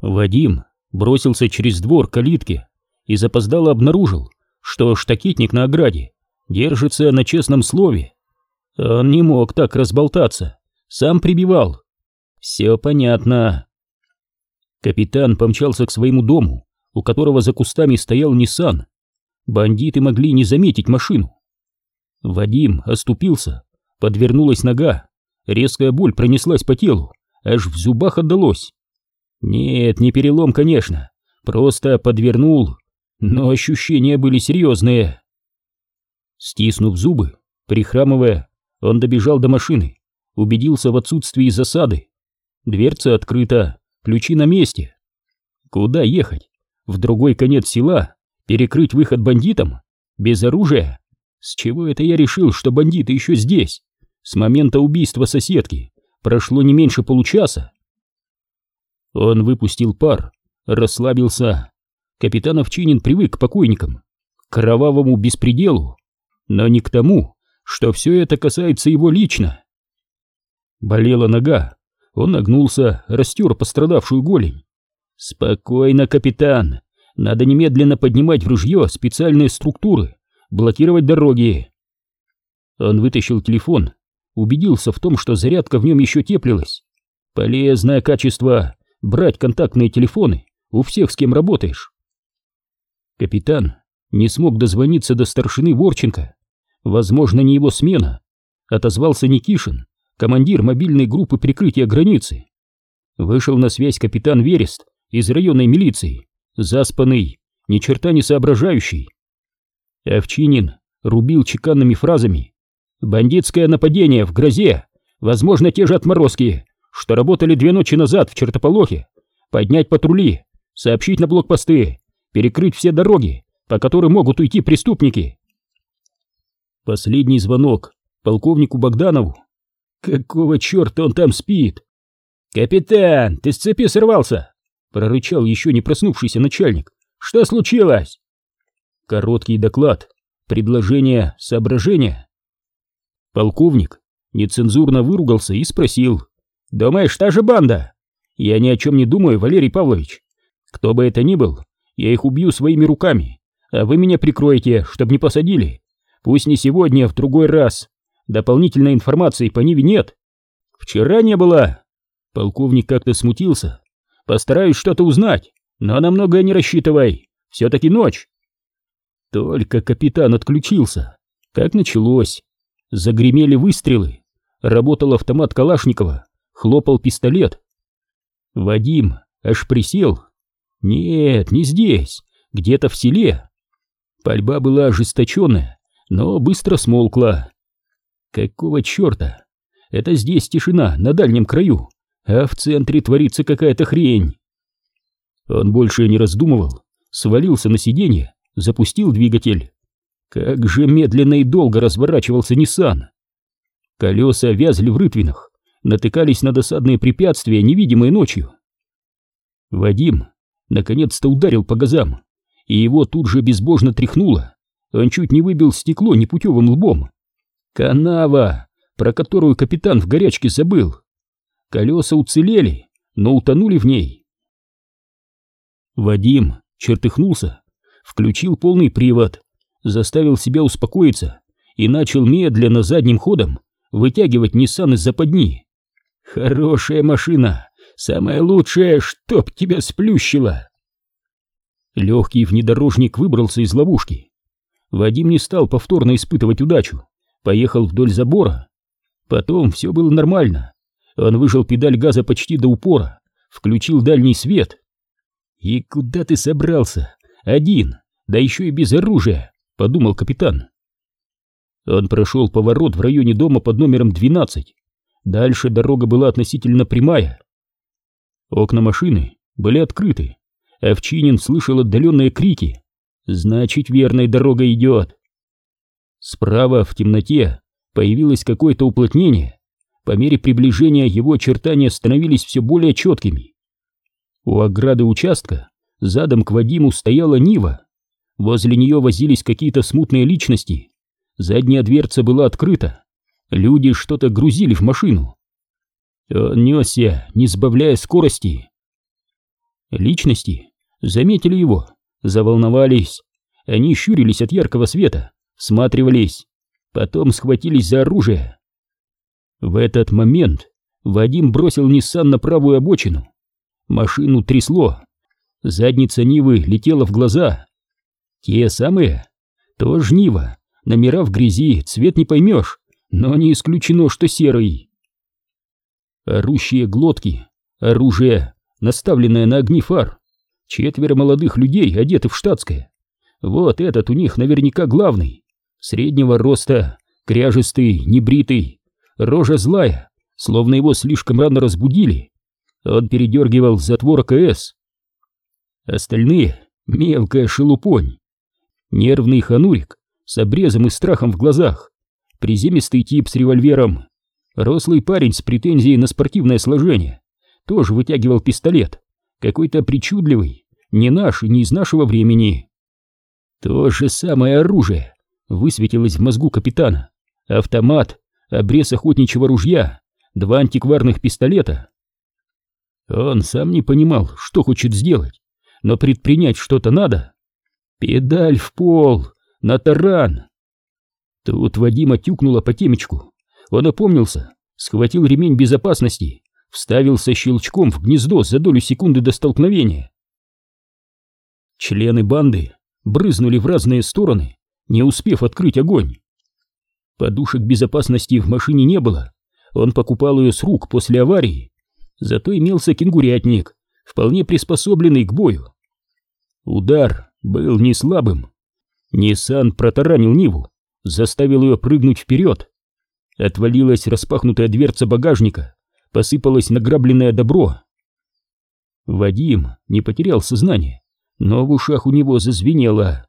Вадим бросился через двор к калитке и запоздало обнаружил, что штакетник на ограде держится на честном слове. Он не мог так разболтаться, сам прибивал. Все понятно. Капитан помчался к своему дому, у которого за кустами стоял Ниссан. Бандиты могли не заметить машину. Вадим оступился, подвернулась нога, резкая боль пронеслась по телу, аж в зубах отдалось. Нет, не перелом, конечно, просто подвернул, но ощущения были серьезные. Стиснув зубы, прихрамывая, он добежал до машины, убедился в отсутствии засады. Дверца открыта, ключи на месте. Куда ехать? В другой конец села? Перекрыть выход бандитам? Без оружия? С чего это я решил, что бандиты еще здесь? С момента убийства соседки прошло не меньше получаса. Он выпустил пар, расслабился. Капитан Овчинин привык к покойникам, к кровавому беспределу, но не к тому, что все это касается его лично. Болела нога, он нагнулся, растер пострадавшую голень. «Спокойно, капитан, надо немедленно поднимать в ружье специальные структуры, блокировать дороги». Он вытащил телефон, убедился в том, что зарядка в нем еще теплилась. Полезное качество — брать контактные телефоны у всех, с кем работаешь. Капитан не смог дозвониться до старшины Ворченко. Возможно, не его смена. Отозвался Никишин, командир мобильной группы прикрытия границы. Вышел на связь капитан Верест из районной милиции, заспанный, ни черта не соображающий. Овчинин рубил чеканными фразами. «Бандитское нападение в грозе, возможно, те же отморозки, что работали две ночи назад в Чертополохе, поднять патрули, сообщить на блокпосты, перекрыть все дороги, по которым могут уйти преступники». Последний звонок полковнику Богданову. Какого черта он там спит? «Капитан, ты с цепи сорвался!» — прорычал еще не проснувшийся начальник. «Что случилось?» Короткий доклад, предложение, соображение. Полковник нецензурно выругался и спросил. «Думаешь, та же банда?» «Я ни о чем не думаю, Валерий Павлович. Кто бы это ни был, я их убью своими руками, а вы меня прикроете, чтобы не посадили. Пусть не сегодня, а в другой раз. Дополнительной информации по Ниве нет. Вчера не было. Полковник как-то смутился. Постараюсь что-то узнать, но на многое не рассчитывай. Все-таки ночь. Только капитан отключился. Как началось. Загремели выстрелы. Работал автомат Калашникова. Хлопал пистолет. Вадим аж присел. Нет, не здесь. Где-то в селе. Пальба была ожесточенная, но быстро смолкла. Какого черта? Это здесь тишина, на дальнем краю, а в центре творится какая-то хрень. Он больше не раздумывал, свалился на сиденье, запустил двигатель. Как же медленно и долго разворачивался Ниссан. Колеса вязли в рытвинах, натыкались на досадные препятствия, невидимые ночью. Вадим наконец-то ударил по газам, и его тут же безбожно тряхнуло. Он чуть не выбил стекло непутевым лбом. Канава, про которую капитан в горячке забыл. Колеса уцелели, но утонули в ней. Вадим чертыхнулся, включил полный привод, заставил себя успокоиться и начал медленно задним ходом вытягивать Ниссан из западни. Хорошая машина, самая лучшая, чтоб тебя сплющило. Легкий внедорожник выбрался из ловушки. Вадим не стал повторно испытывать удачу, поехал вдоль забора. Потом все было нормально. Он выжал педаль газа почти до упора, включил дальний свет. «И куда ты собрался? Один, да еще и без оружия», — подумал капитан. Он прошел поворот в районе дома под номером 12. Дальше дорога была относительно прямая. Окна машины были открыты. Овчинин слышал отдаленные крики. Значит, верной дорогой идет. Справа в темноте появилось какое-то уплотнение. По мере приближения его очертания становились все более четкими. У ограды участка задом к Вадиму стояла Нива. Возле нее возились какие-то смутные личности. Задняя дверца была открыта. Люди что-то грузили в машину. Он несся, не сбавляя скорости. Личности заметили его, заволновались. Они щурились от яркого света, всматривались, потом схватились за оружие. В этот момент Вадим бросил Ниссан на правую обочину. Машину трясло. Задница Нивы летела в глаза. Те самые? Тоже Нива. Номера в грязи, цвет не поймешь, но не исключено, что серый. Орущие глотки, оружие, наставленное на огни фар. Четверо молодых людей, одеты в штатское. Вот этот у них наверняка главный. Среднего роста, кряжистый, небритый, рожа злая, словно его слишком рано разбудили. Он передергивал затвор АКС. Остальные — мелкая шелупонь. Нервный ханурик с обрезом и страхом в глазах. Приземистый тип с револьвером. Рослый парень с претензией на спортивное сложение. Тоже вытягивал пистолет. Какой-то причудливый. Не наш и не из нашего времени. То же самое оружие высветилось в мозгу капитана. Автомат, обрез охотничьего ружья, два антикварных пистолета. Он сам не понимал, что хочет сделать, но предпринять что-то надо. Педаль в пол, на таран. Тут Вадима тюкнуло по темечку. Он опомнился, схватил ремень безопасности, вставился щелчком в гнездо за долю секунды до столкновения. Члены банды брызнули в разные стороны, не успев открыть огонь. Подушек безопасности в машине не было, он покупал ее с рук после аварии, зато имелся кенгурятник, вполне приспособленный к бою. Удар был не слабым. Ниссан протаранил Ниву, заставил ее прыгнуть вперед. Отвалилась распахнутая дверца багажника, посыпалось награбленное добро. Вадим не потерял сознание, но в ушах у него зазвенело.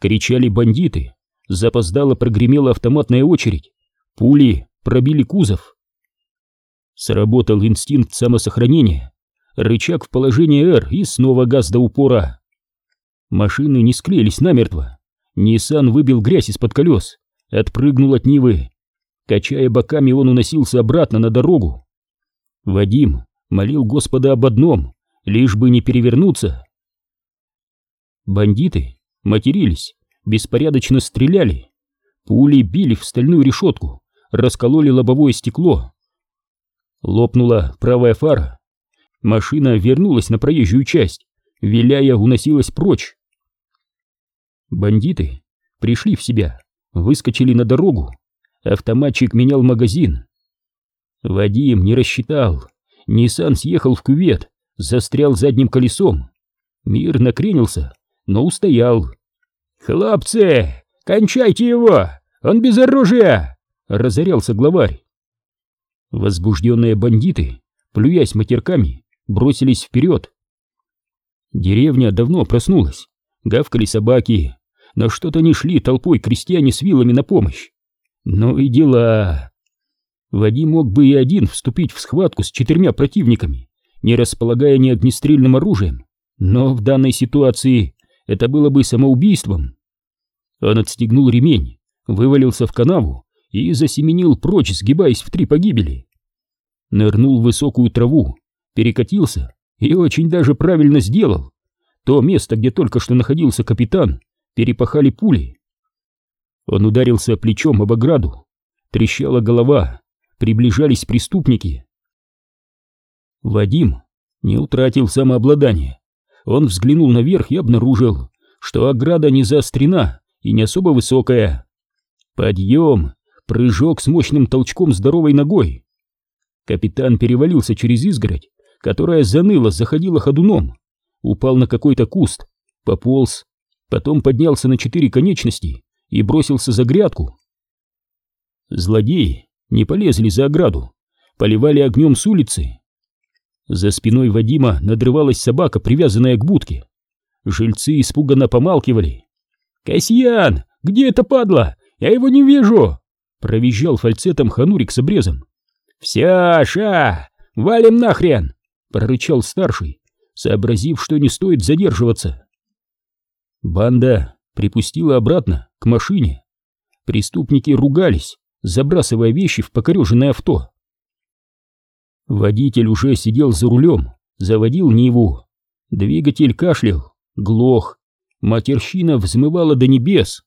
Кричали бандиты, запоздало прогремела автоматная очередь, пули пробили кузов. Сработал инстинкт самосохранения, рычаг в положении R и снова газ до упора. Машины не склеились намертво. Ниссан выбил грязь из-под колес, отпрыгнул от Нивы. Качая боками, он уносился обратно на дорогу. Вадим молил Господа об одном, лишь бы не перевернуться. Бандиты матерились, беспорядочно стреляли. Пули били в стальную решетку, раскололи лобовое стекло. Лопнула правая фара. Машина вернулась на проезжую часть, виляя уносилась прочь. Бандиты пришли в себя, выскочили на дорогу. Автоматчик менял магазин. Вадим не рассчитал. Ниссан съехал в кювет, застрял задним колесом. Мир накренился, но устоял. «Хлопцы, кончайте его! Он без оружия!» — разорялся главарь. Возбужденные бандиты, плюясь матерками, бросились вперед. Деревня давно проснулась, гавкали собаки, но что-то не шли толпой крестьяне с вилами на помощь. Ну и дела. Вадим мог бы и один вступить в схватку с четырьмя противниками, не располагая ни огнестрельным оружием, но в данной ситуации это было бы самоубийством. Он отстегнул ремень, вывалился в канаву и засеменил прочь, сгибаясь в три погибели. Нырнул в высокую траву, перекатился и очень даже правильно сделал. То место, где только что находился капитан, перепахали пули. Он ударился плечом об ограду, трещала голова, приближались преступники. Вадим не утратил самообладание. Он взглянул наверх и обнаружил, что ограда не заострена и не особо высокая. Подъем, прыжок с мощным толчком здоровой ногой. Капитан перевалился через изгородь, которая заныла, заходила ходуном, упал на какой-то куст, пополз, потом поднялся на четыре конечности и бросился за грядку. Злодеи не полезли за ограду, поливали огнем с улицы. За спиной Вадима надрывалась собака, привязанная к будке. Жильцы испуганно помалкивали. «Касьян, где это падла? Я его не вижу!» Провизжал фальцетом ханурик с обрезом. «Вся, ша! Валим нахрен!» Прорычал старший, сообразив, что не стоит задерживаться. Банда припустила обратно, к машине. Преступники ругались, забрасывая вещи в покореженное авто. Водитель уже сидел за рулем, заводил Ниву. Двигатель кашлял, глох, матерщина взмывала до небес.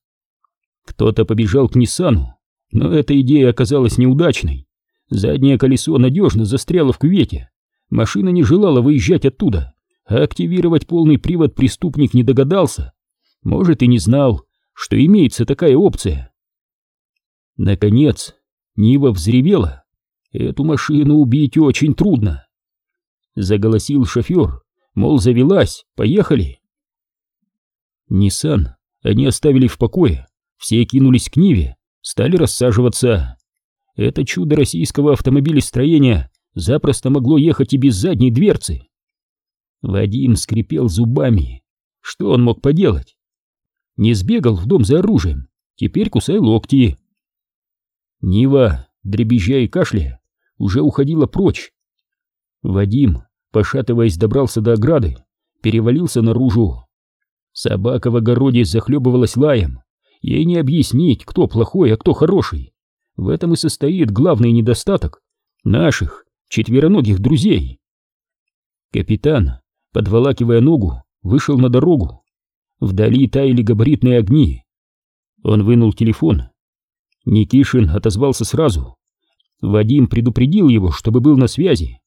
Кто-то побежал к Ниссану, но эта идея оказалась неудачной. Заднее колесо надежно застряло в кювете. Машина не желала выезжать оттуда, а активировать полный привод преступник не догадался. Может и не знал, что имеется такая опция. Наконец, Нива взревела. Эту машину убить очень трудно. Заголосил шофер, мол, завелась, поехали. Ниссан они оставили в покое, все кинулись к Ниве, стали рассаживаться. Это чудо российского автомобилестроения запросто могло ехать и без задней дверцы. Вадим скрипел зубами. Что он мог поделать? Не сбегал в дом за оружием, теперь кусай локти. Нива, дребезжа и кашляя, уже уходила прочь. Вадим, пошатываясь, добрался до ограды, перевалился наружу. Собака в огороде захлебывалась лаем. Ей не объяснить, кто плохой, а кто хороший. В этом и состоит главный недостаток наших четвероногих друзей. Капитан, подволакивая ногу, вышел на дорогу. Вдали таяли габаритные огни. Он вынул телефон. Никишин отозвался сразу. Вадим предупредил его, чтобы был на связи.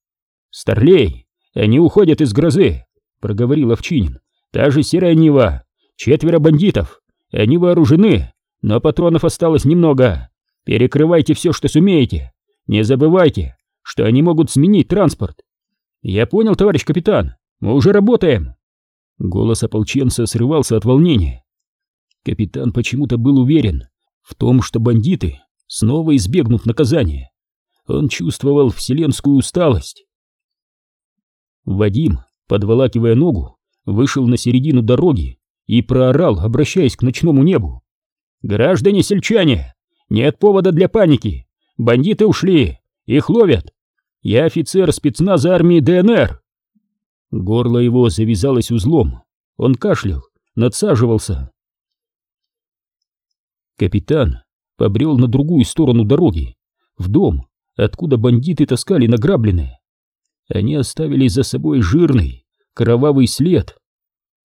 «Старлей, они уходят из грозы», — проговорил Овчинин. «Та же серая Нева, четверо бандитов. Они вооружены, но патронов осталось немного. Перекрывайте все, что сумеете. Не забывайте, что они могут сменить транспорт. Я понял, товарищ капитан, мы уже работаем. Голос ополченца срывался от волнения. Капитан почему-то был уверен в том, что бандиты снова избегнут наказания. Он чувствовал вселенскую усталость. Вадим, подволакивая ногу, вышел на середину дороги и проорал, обращаясь к ночному небу. «Граждане сельчане, нет повода для паники. Бандиты ушли. Их ловят. Я офицер спецназа армии ДНР. Горло его завязалось узлом. Он кашлял, надсаживался. Капитан побрел на другую сторону дороги, в дом, откуда бандиты таскали награбленное. Они оставили за собой жирный, кровавый след.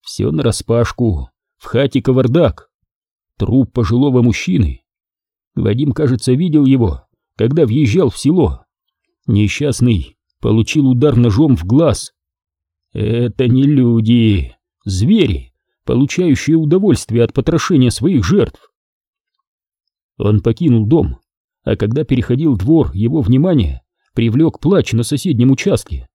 Все нараспашку, в хате кавардак. Труп пожилого мужчины, Вадим, кажется, видел его, когда въезжал в село. Несчастный получил удар ножом в глаз. Это не люди, звери, получающие удовольствие от потрошения своих жертв. Он покинул дом, а когда переходил двор, его внимание привлек плач на соседнем участке.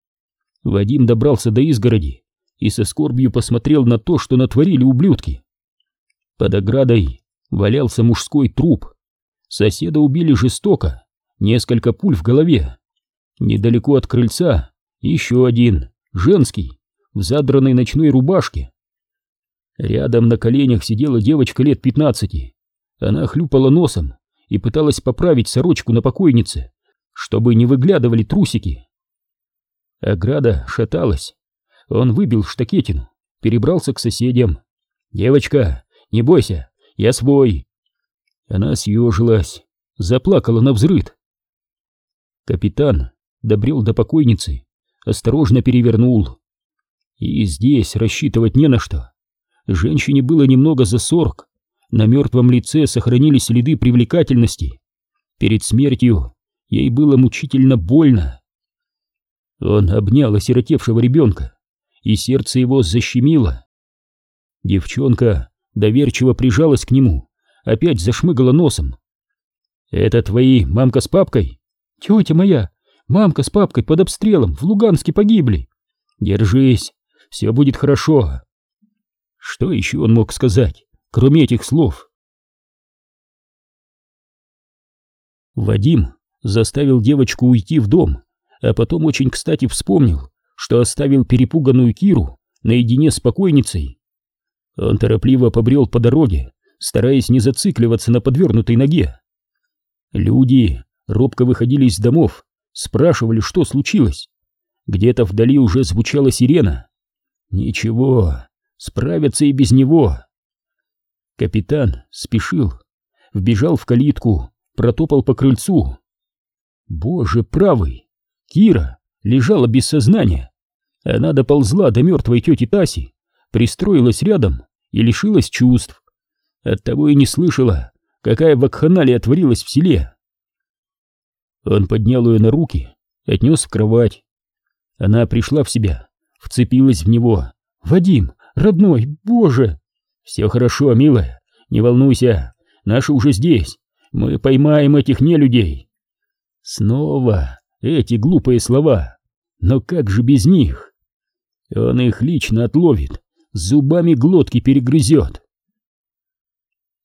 Вадим добрался до изгороди и со скорбью посмотрел на то, что натворили ублюдки. Под оградой валялся мужской труп, Соседа убили жестоко, несколько пуль в голове. Недалеко от крыльца еще один, женский, в задранной ночной рубашке. Рядом на коленях сидела девочка лет пятнадцати. Она хлюпала носом и пыталась поправить сорочку на покойнице, чтобы не выглядывали трусики. Ограда шаталась. Он выбил штакетину, перебрался к соседям. «Девочка, не бойся, я свой, она съежилась, заплакала на взрыд. Капитан добрел до покойницы, осторожно перевернул. И здесь рассчитывать не на что. Женщине было немного за сорок, на мертвом лице сохранились следы привлекательности. Перед смертью ей было мучительно больно. Он обнял осиротевшего ребенка, и сердце его защемило. Девчонка доверчиво прижалась к нему, опять зашмыгала носом. «Это твои мамка с папкой?» «Тетя моя, мамка с папкой под обстрелом в Луганске погибли!» «Держись, все будет хорошо!» Что еще он мог сказать, кроме этих слов? Вадим заставил девочку уйти в дом, а потом очень кстати вспомнил, что оставил перепуганную Киру наедине с покойницей. Он торопливо побрел по дороге, стараясь не зацикливаться на подвернутой ноге. Люди робко выходили из домов, спрашивали, что случилось. Где-то вдали уже звучала сирена. Ничего, справятся и без него. Капитан спешил, вбежал в калитку, протопал по крыльцу. Боже правый, Кира лежала без сознания. Она доползла до мертвой тети Таси, пристроилась рядом и лишилась чувств. Оттого и не слышала, какая вакханалия творилась в селе. Он поднял ее на руки, отнес в кровать. Она пришла в себя, вцепилась в него. «Вадим, родной, боже!» «Все хорошо, милая, не волнуйся, наши уже здесь, мы поймаем этих нелюдей». Снова эти глупые слова, но как же без них? Он их лично отловит, зубами глотки перегрызет.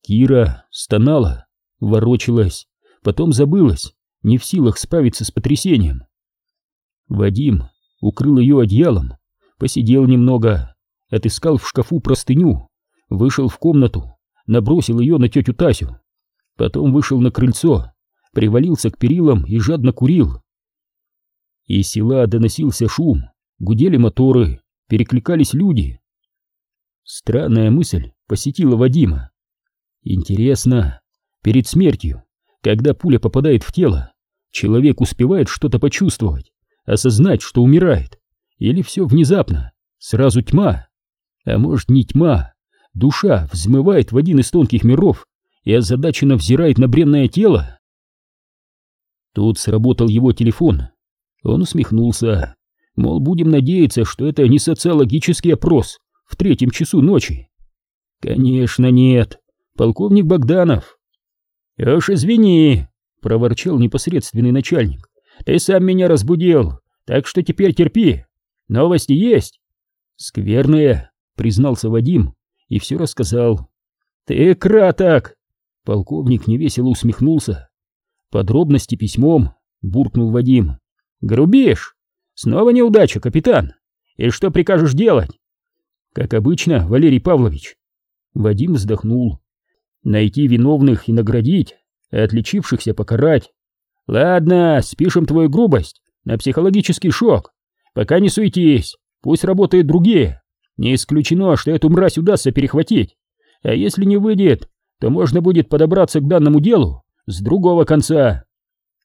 Кира стонала, ворочалась, потом забылась, не в силах справиться с потрясением. Вадим укрыл ее одеялом, посидел немного, отыскал в шкафу простыню, вышел в комнату, набросил ее на тетю Тасю, потом вышел на крыльцо, привалился к перилам и жадно курил. Из села доносился шум, гудели моторы, перекликались люди. Странная мысль посетила Вадима. Интересно, перед смертью, когда пуля попадает в тело, человек успевает что-то почувствовать, осознать, что умирает, или все внезапно, сразу тьма? А может не тьма, душа взмывает в один из тонких миров и озадаченно взирает на бренное тело? Тут сработал его телефон. Он усмехнулся, мол, будем надеяться, что это не социологический опрос в третьем часу ночи. Конечно, нет полковник Богданов. «Уж извини», — проворчал непосредственный начальник, — «ты сам меня разбудил, так что теперь терпи. Новости есть?» «Скверные», — признался Вадим и все рассказал. «Ты краток!» — полковник невесело усмехнулся. «Подробности письмом», — буркнул Вадим. «Грубишь? Снова неудача, капитан. И что прикажешь делать?» «Как обычно, Валерий Павлович». Вадим вздохнул. Найти виновных и наградить, а отличившихся покарать. Ладно, спишем твою грубость на психологический шок. Пока не суетись, пусть работают другие. Не исключено, что эту мразь удастся перехватить. А если не выйдет, то можно будет подобраться к данному делу с другого конца.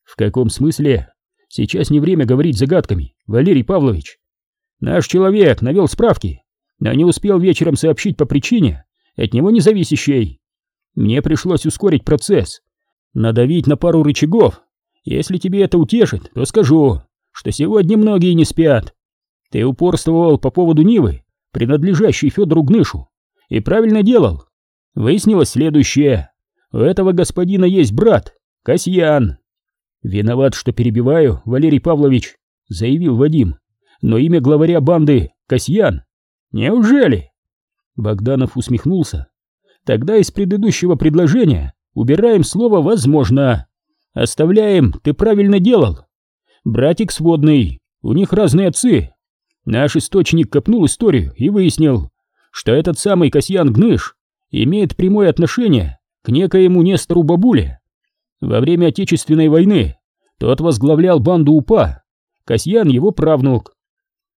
В каком смысле? Сейчас не время говорить загадками, Валерий Павлович. Наш человек навел справки, но не успел вечером сообщить по причине, от него независящей. Мне пришлось ускорить процесс, надавить на пару рычагов. Если тебе это утешит, то скажу, что сегодня многие не спят. Ты упорствовал по поводу Нивы, принадлежащей Федору Гнышу, и правильно делал. Выяснилось следующее. У этого господина есть брат, Касьян. Виноват, что перебиваю, Валерий Павлович, заявил Вадим. Но имя главаря банды Касьян. Неужели? Богданов усмехнулся. Тогда из предыдущего предложения убираем слово «возможно». Оставляем «ты правильно делал». Братик сводный, у них разные отцы. Наш источник копнул историю и выяснил, что этот самый Касьян Гныш имеет прямое отношение к некоему Нестору Бабуле. Во время Отечественной войны тот возглавлял банду УПА, Касьян его правнук.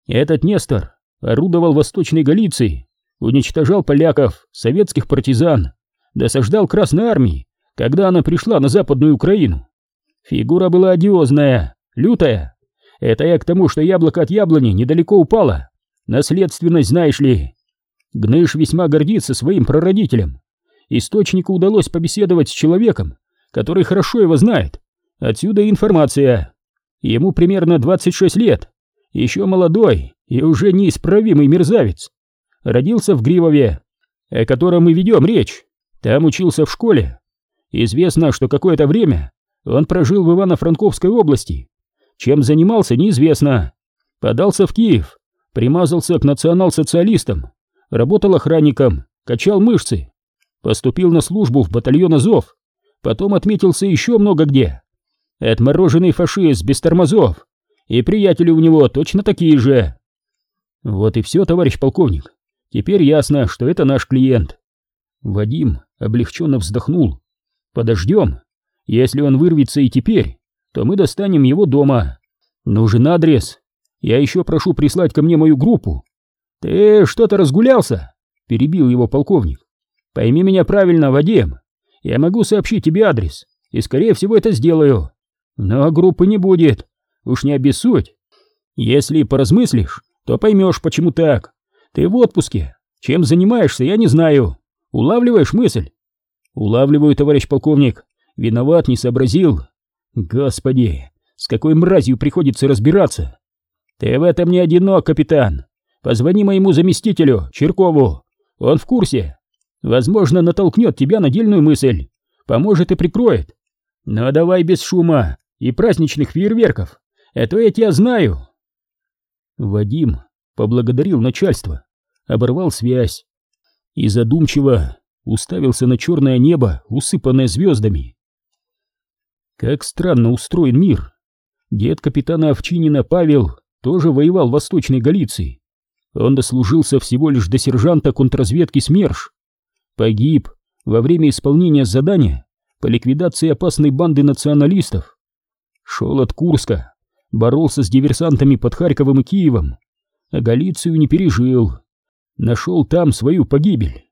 Этот Нестор орудовал Восточной Галицией уничтожал поляков, советских партизан, досаждал Красной Армии, когда она пришла на Западную Украину. Фигура была одиозная, лютая. Это я к тому, что яблоко от яблони недалеко упало. Наследственность, знаешь ли. Гныш весьма гордится своим прародителем. Источнику удалось побеседовать с человеком, который хорошо его знает. Отсюда информация. Ему примерно 26 лет. Еще молодой и уже неисправимый мерзавец родился в Гривове, о котором мы ведем речь. Там учился в школе. Известно, что какое-то время он прожил в Ивано-Франковской области. Чем занимался, неизвестно. Подался в Киев, примазался к национал-социалистам, работал охранником, качал мышцы, поступил на службу в батальон Азов, потом отметился еще много где. Отмороженный фашист без тормозов, и приятели у него точно такие же. Вот и все, товарищ полковник. Теперь ясно, что это наш клиент. Вадим облегченно вздохнул. Подождем. Если он вырвется и теперь, то мы достанем его дома. Нужен адрес. Я еще прошу прислать ко мне мою группу. Ты что-то разгулялся? Перебил его полковник. Пойми меня правильно, Вадим. Я могу сообщить тебе адрес, и скорее всего это сделаю. Но группы не будет. Уж не обессудь. Если поразмыслишь, то поймешь, почему так. Ты в отпуске. Чем занимаешься, я не знаю. Улавливаешь мысль? Улавливаю, товарищ полковник. Виноват, не сообразил. Господи, с какой мразью приходится разбираться. Ты в этом не одинок, капитан. Позвони моему заместителю, Черкову. Он в курсе. Возможно, натолкнет тебя на дельную мысль. Поможет и прикроет. Но давай без шума и праздничных фейерверков. Это я тебя знаю. Вадим поблагодарил начальство, оборвал связь и задумчиво уставился на черное небо, усыпанное звездами. Как странно устроен мир. Дед капитана Овчинина Павел тоже воевал в Восточной Галиции. Он дослужился всего лишь до сержанта контрразведки СМЕРШ. Погиб во время исполнения задания по ликвидации опасной банды националистов. Шел от Курска, боролся с диверсантами под Харьковом и Киевом, а Галицию не пережил. Нашел там свою погибель.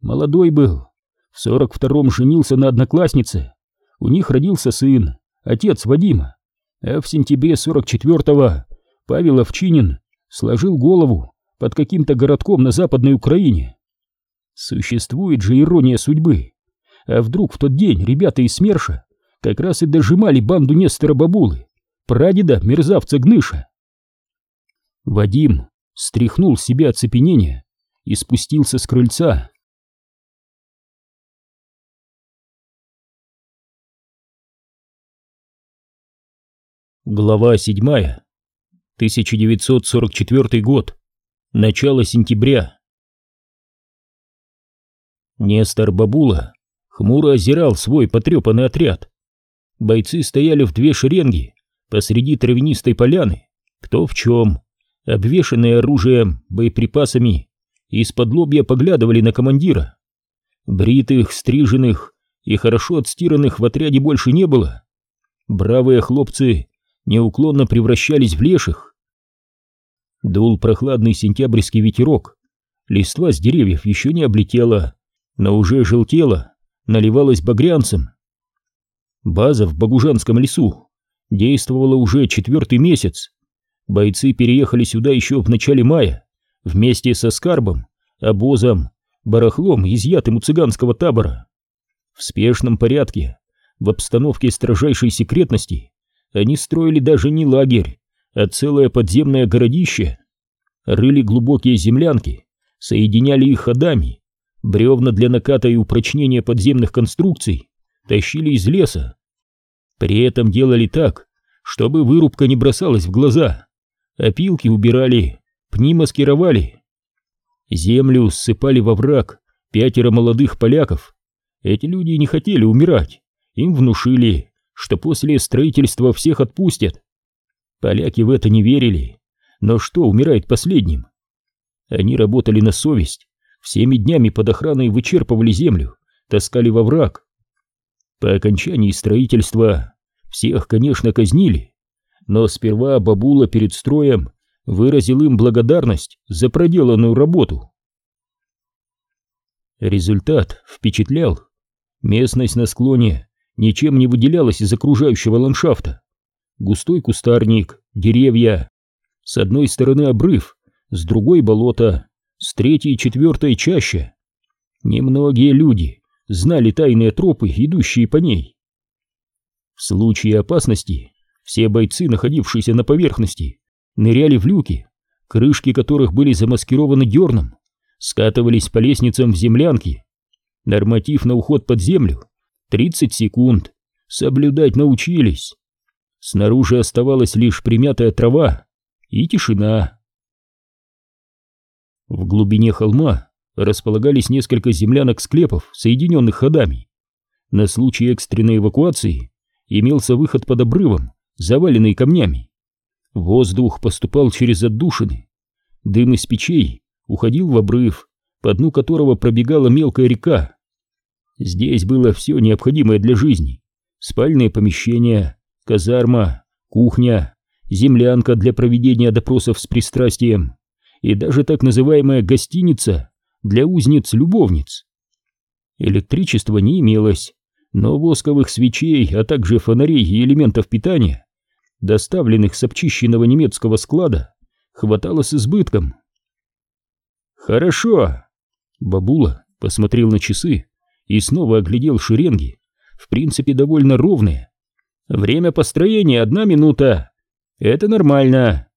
Молодой был, в сорок втором женился на однокласснице, у них родился сын, отец Вадима, а в сентябре сорок четвертого Павел Овчинин сложил голову под каким-то городком на Западной Украине. Существует же ирония судьбы. А вдруг в тот день ребята из СМЕРШа как раз и дожимали банду Нестора Бабулы, прадеда мерзавца Гныша. Вадим стряхнул с себя оцепенение и спустился с крыльца. Глава 7. 1944 год. Начало сентября. Нестор Бабула хмуро озирал свой потрепанный отряд. Бойцы стояли в две шеренги посреди травянистой поляны, кто в чем, обвешанные оружием, боеприпасами, из-под лобья поглядывали на командира. Бритых, стриженных и хорошо отстиранных в отряде больше не было. Бравые хлопцы неуклонно превращались в леших. Дул прохладный сентябрьский ветерок, листва с деревьев еще не облетела, но уже желтела, наливалась багрянцем. База в Багужанском лесу действовала уже четвертый месяц. Бойцы переехали сюда еще в начале мая, вместе со скарбом, обозом, барахлом, изъятым у цыганского табора. В спешном порядке, в обстановке строжайшей секретности, они строили даже не лагерь, а целое подземное городище. Рыли глубокие землянки, соединяли их ходами, бревна для наката и упрочнения подземных конструкций тащили из леса. При этом делали так, чтобы вырубка не бросалась в глаза. Опилки убирали, пни маскировали. Землю ссыпали во враг пятеро молодых поляков. Эти люди не хотели умирать. Им внушили, что после строительства всех отпустят. Поляки в это не верили. Но что умирает последним? Они работали на совесть, всеми днями под охраной вычерпывали землю, таскали во враг. По окончании строительства всех, конечно, казнили, но сперва бабула перед строем выразил им благодарность за проделанную работу. Результат впечатлял. Местность на склоне ничем не выделялась из окружающего ландшафта. Густой кустарник, деревья. С одной стороны обрыв, с другой болото, с третьей и четвертой чаще. Немногие люди знали тайные тропы, идущие по ней. В случае опасности все бойцы, находившиеся на поверхности, ныряли в люки, крышки которых были замаскированы дерном, скатывались по лестницам в землянки. Норматив на уход под землю 30 секунд. Соблюдать научились. Снаружи оставалась лишь примятая трава и тишина. В глубине холма располагались несколько землянок-склепов, соединенных ходами. На случай экстренной эвакуации имелся выход под обрывом, заваленный камнями. Воздух поступал через отдушины. Дым из печей уходил в обрыв, по дну которого пробегала мелкая река. Здесь было все необходимое для жизни. Спальные помещения, казарма, кухня, землянка для проведения допросов с пристрастием и даже так называемая гостиница для узниц-любовниц. Электричества не имелось, но восковых свечей, а также фонарей и элементов питания, доставленных с обчищенного немецкого склада, хватало с избытком. «Хорошо!» Бабула посмотрел на часы и снова оглядел шеренги, в принципе довольно ровные. «Время построения одна минута. Это нормально!»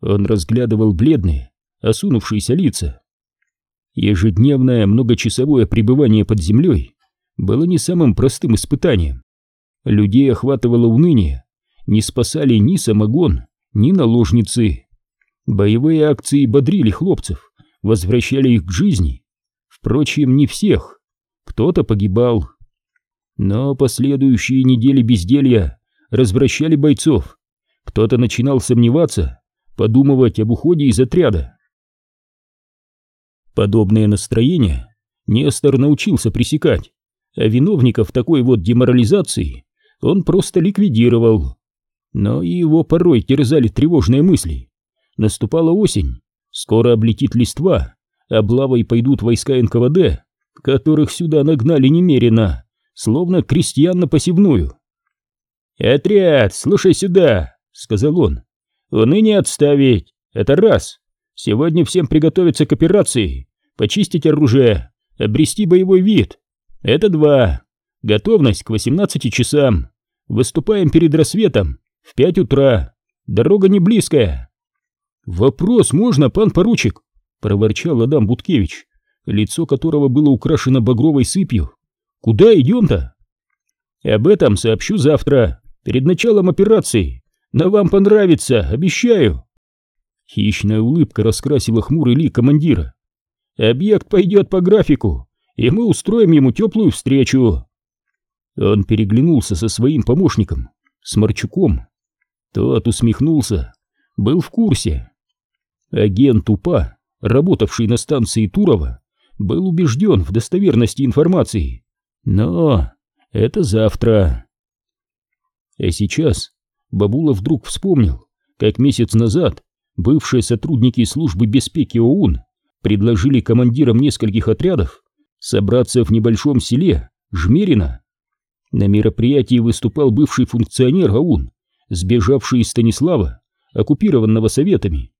Он разглядывал бледные, осунувшиеся лица. Ежедневное многочасовое пребывание под землей было не самым простым испытанием. Людей охватывало уныние, не спасали ни самогон, ни наложницы. Боевые акции бодрили хлопцев, возвращали их к жизни. Впрочем, не всех. Кто-то погибал. Но последующие недели безделья развращали бойцов. Кто-то начинал сомневаться, подумывать об уходе из отряда. Подобное настроение Нестор научился пресекать, а виновников такой вот деморализации он просто ликвидировал. Но его порой терзали тревожные мысли. Наступала осень, скоро облетит листва, облавой пойдут войска НКВД, которых сюда нагнали немерено, словно крестьян на посевную. «Отряд, слушай сюда», — сказал он. «Уныние отставить, это раз. Сегодня всем приготовиться к операции, почистить оружие, обрести боевой вид. Это два. Готовность к 18 часам. Выступаем перед рассветом в пять утра. Дорога не близкая. Вопрос можно, пан поручик? проворчал Адам Буткевич, лицо которого было украшено багровой сыпью. Куда идем-то? Об этом сообщу завтра, перед началом операции. Но вам понравится, обещаю. Хищная улыбка раскрасила хмурый лик командира. Объект пойдет по графику, и мы устроим ему теплую встречу. Он переглянулся со своим помощником, с Марчуком. Тот усмехнулся, был в курсе. Агент УПА, работавший на станции Турова, был убежден в достоверности информации. Но это завтра. А сейчас Бабула вдруг вспомнил, как месяц назад бывшие сотрудники службы беспеки ОУН предложили командирам нескольких отрядов собраться в небольшом селе Жмерина на мероприятии выступал бывший функционер АУН, сбежавший из Станислава, оккупированного советами.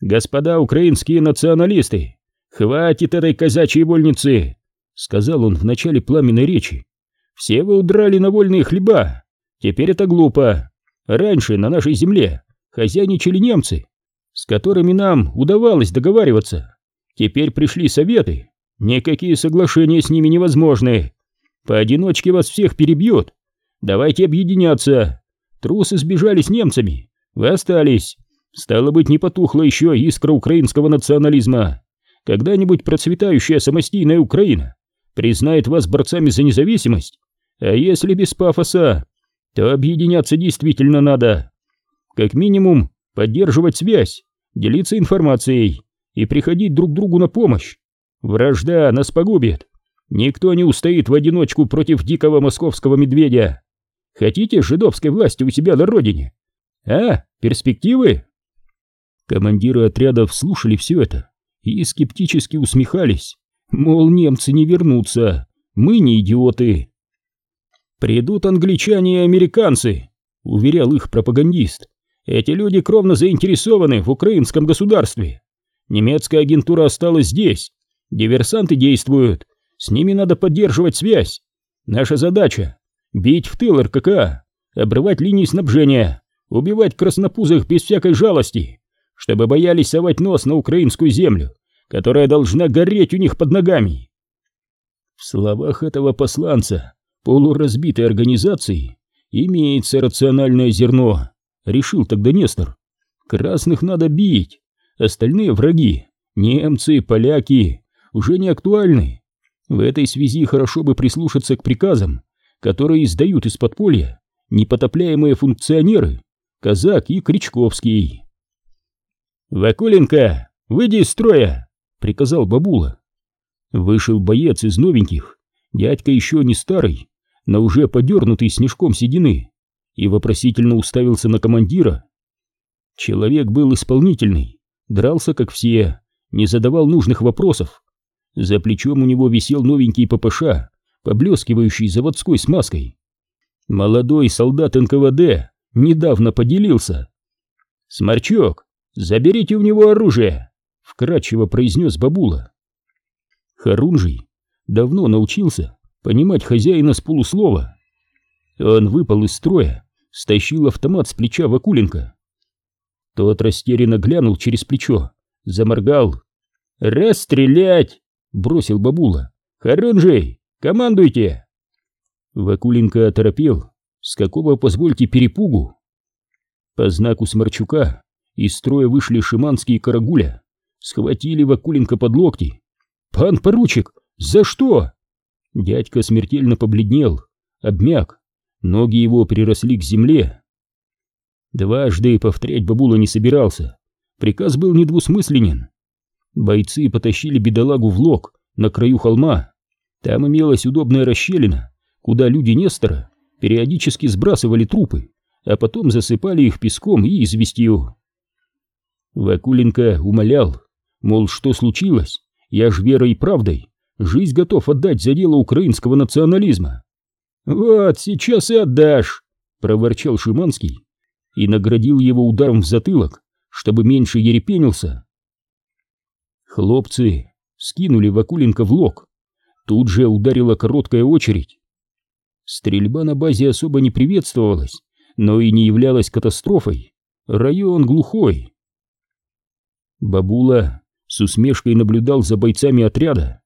«Господа украинские националисты, хватит этой казачьей вольницы!» — сказал он в начале пламенной речи. «Все вы удрали на вольные хлеба. Теперь это глупо. Раньше на нашей земле хозяйничали немцы, с которыми нам удавалось договариваться. Теперь пришли советы. Никакие соглашения с ними невозможны. Поодиночке вас всех перебьют. Давайте объединяться. Трусы сбежали с немцами. Вы остались. Стало быть, не потухла еще искра украинского национализма. Когда-нибудь процветающая самостийная Украина признает вас борцами за независимость. А если без пафоса, то объединяться действительно надо. Как минимум, поддерживать связь, делиться информацией и приходить друг другу на помощь. Вражда нас погубит. Никто не устоит в одиночку против дикого московского медведя. Хотите жидовской власти у себя на родине? А, перспективы? Командиры отрядов слушали все это и скептически усмехались, мол, немцы не вернутся, мы не идиоты. Придут англичане и американцы, уверял их пропагандист. Эти люди кровно заинтересованы в украинском государстве. Немецкая агентура осталась здесь, диверсанты действуют, с ними надо поддерживать связь. Наша задача — бить в тыл РКК, обрывать линии снабжения, убивать краснопузых без всякой жалости, чтобы боялись совать нос на украинскую землю, которая должна гореть у них под ногами. В словах этого посланца полуразбитой организации имеется рациональное зерно, решил тогда Нестор. Красных надо бить, остальные враги, немцы, поляки, уже не актуальны. В этой связи хорошо бы прислушаться к приказам, которые издают из подполья непотопляемые функционеры Казак и Кричковский. «Вакуленко, выйди из строя!» — приказал бабула. Вышел боец из новеньких, дядька еще не старый, но уже подернутый снежком седины, и вопросительно уставился на командира. Человек был исполнительный, дрался как все, не задавал нужных вопросов, за плечом у него висел новенький ППШ, поблескивающий заводской смазкой. Молодой солдат НКВД недавно поделился. «Сморчок, Заберите у него оружие!» — вкратчиво произнес бабула. Харунжий давно научился понимать хозяина с полуслова. Он выпал из строя, стащил автомат с плеча Вакуленко. Тот растерянно глянул через плечо, заморгал. «Расстрелять!» — бросил бабула. «Харунжий, командуйте!» Вакуленко оторопел. С какого, позвольте, перепугу? По знаку Сморчука из строя вышли Шиманский и Карагуля. Схватили Вакуленко под локти. «Пан поручик, за что?» Дядька смертельно побледнел, обмяк. Ноги его приросли к земле. Дважды повторять бабула не собирался. Приказ был недвусмысленен. Бойцы потащили бедолагу в лог на краю холма. Там имелась удобная расщелина, куда люди Нестора периодически сбрасывали трупы, а потом засыпали их песком и известью. Вакуленко умолял, мол, что случилось, я ж верой и правдой жизнь готов отдать за дело украинского национализма. «Вот, сейчас и отдашь!» — проворчал Шиманский и наградил его ударом в затылок, чтобы меньше ерепенился. Хлопцы скинули Вакуленко в лог. Тут же ударила короткая очередь. Стрельба на базе особо не приветствовалась, но и не являлась катастрофой. Район глухой. Бабула с усмешкой наблюдал за бойцами отряда.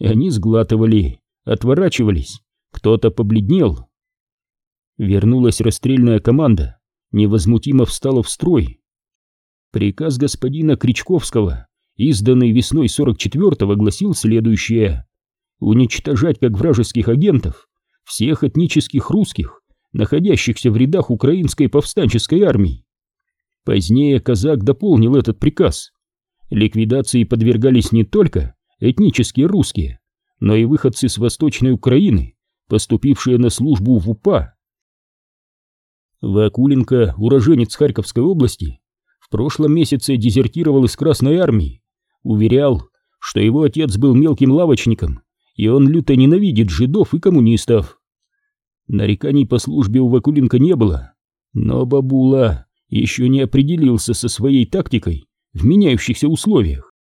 Они сглатывали, отворачивались, кто-то побледнел. Вернулась расстрельная команда, невозмутимо встала в строй. Приказ господина Кричковского, изданный весной 44-го, гласил следующее. Уничтожать как вражеских агентов всех этнических русских, находящихся в рядах украинской повстанческой армии. Позднее казак дополнил этот приказ. Ликвидации подвергались не только этнические русские, но и выходцы с Восточной Украины, поступившие на службу в УПА. Вакуленко, уроженец Харьковской области, в прошлом месяце дезертировал из Красной армии, уверял, что его отец был мелким лавочником, и он люто ненавидит жидов и коммунистов. Нареканий по службе у Вакуленко не было, но бабула еще не определился со своей тактикой в меняющихся условиях.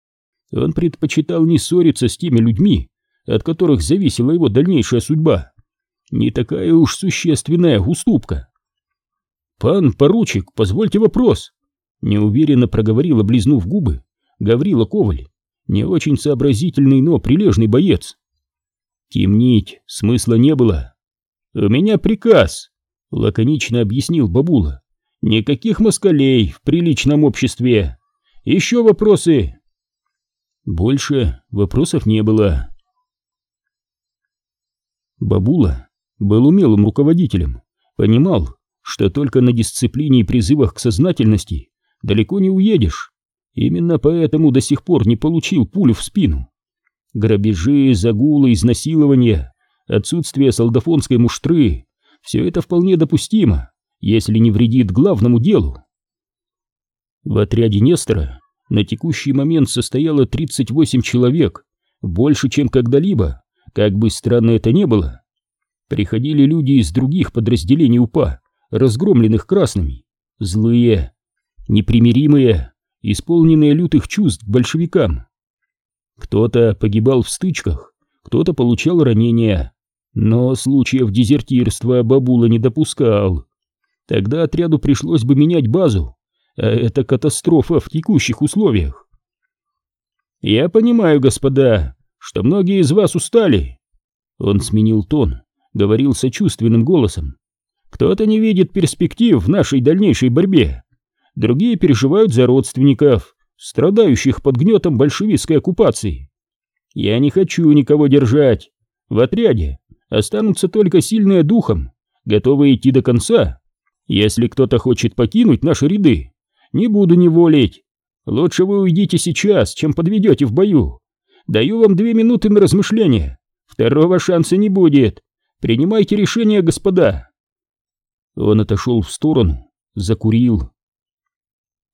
Он предпочитал не ссориться с теми людьми, от которых зависела его дальнейшая судьба. Не такая уж существенная уступка. «Пан поручик, позвольте вопрос», — неуверенно проговорил, облизнув губы, Гаврила Коваль, не очень сообразительный, но прилежный боец. Темнить смысла не было. «У меня приказ», — лаконично объяснил бабула. «Никаких москалей в приличном обществе. Еще вопросы?» Больше вопросов не было. Бабула был умелым руководителем, понимал, что только на дисциплине и призывах к сознательности далеко не уедешь. Именно поэтому до сих пор не получил пулю в спину. Грабежи, загулы, изнасилования, отсутствие солдафонской муштры — все это вполне допустимо, если не вредит главному делу. В отряде Нестора на текущий момент состояло 38 человек, больше, чем когда-либо, как бы странно это ни было. Приходили люди из других подразделений УПА, разгромленных красными, злые, непримиримые, исполненные лютых чувств к большевикам. Кто-то погибал в стычках, кто-то получал ранения, но случаев дезертирства бабула не допускал. Тогда отряду пришлось бы менять базу, а это катастрофа в текущих условиях. «Я понимаю, господа, что многие из вас устали». Он сменил тон, говорил сочувственным голосом. «Кто-то не видит перспектив в нашей дальнейшей борьбе. Другие переживают за родственников, страдающих под гнетом большевистской оккупации. Я не хочу никого держать. В отряде останутся только сильные духом, готовые идти до конца. Если кто-то хочет покинуть наши ряды, не буду неволить. Лучше вы уйдите сейчас, чем подведете в бою. Даю вам две минуты на размышление. Второго шанса не будет. Принимайте решение, господа. Он отошел в сторону, закурил.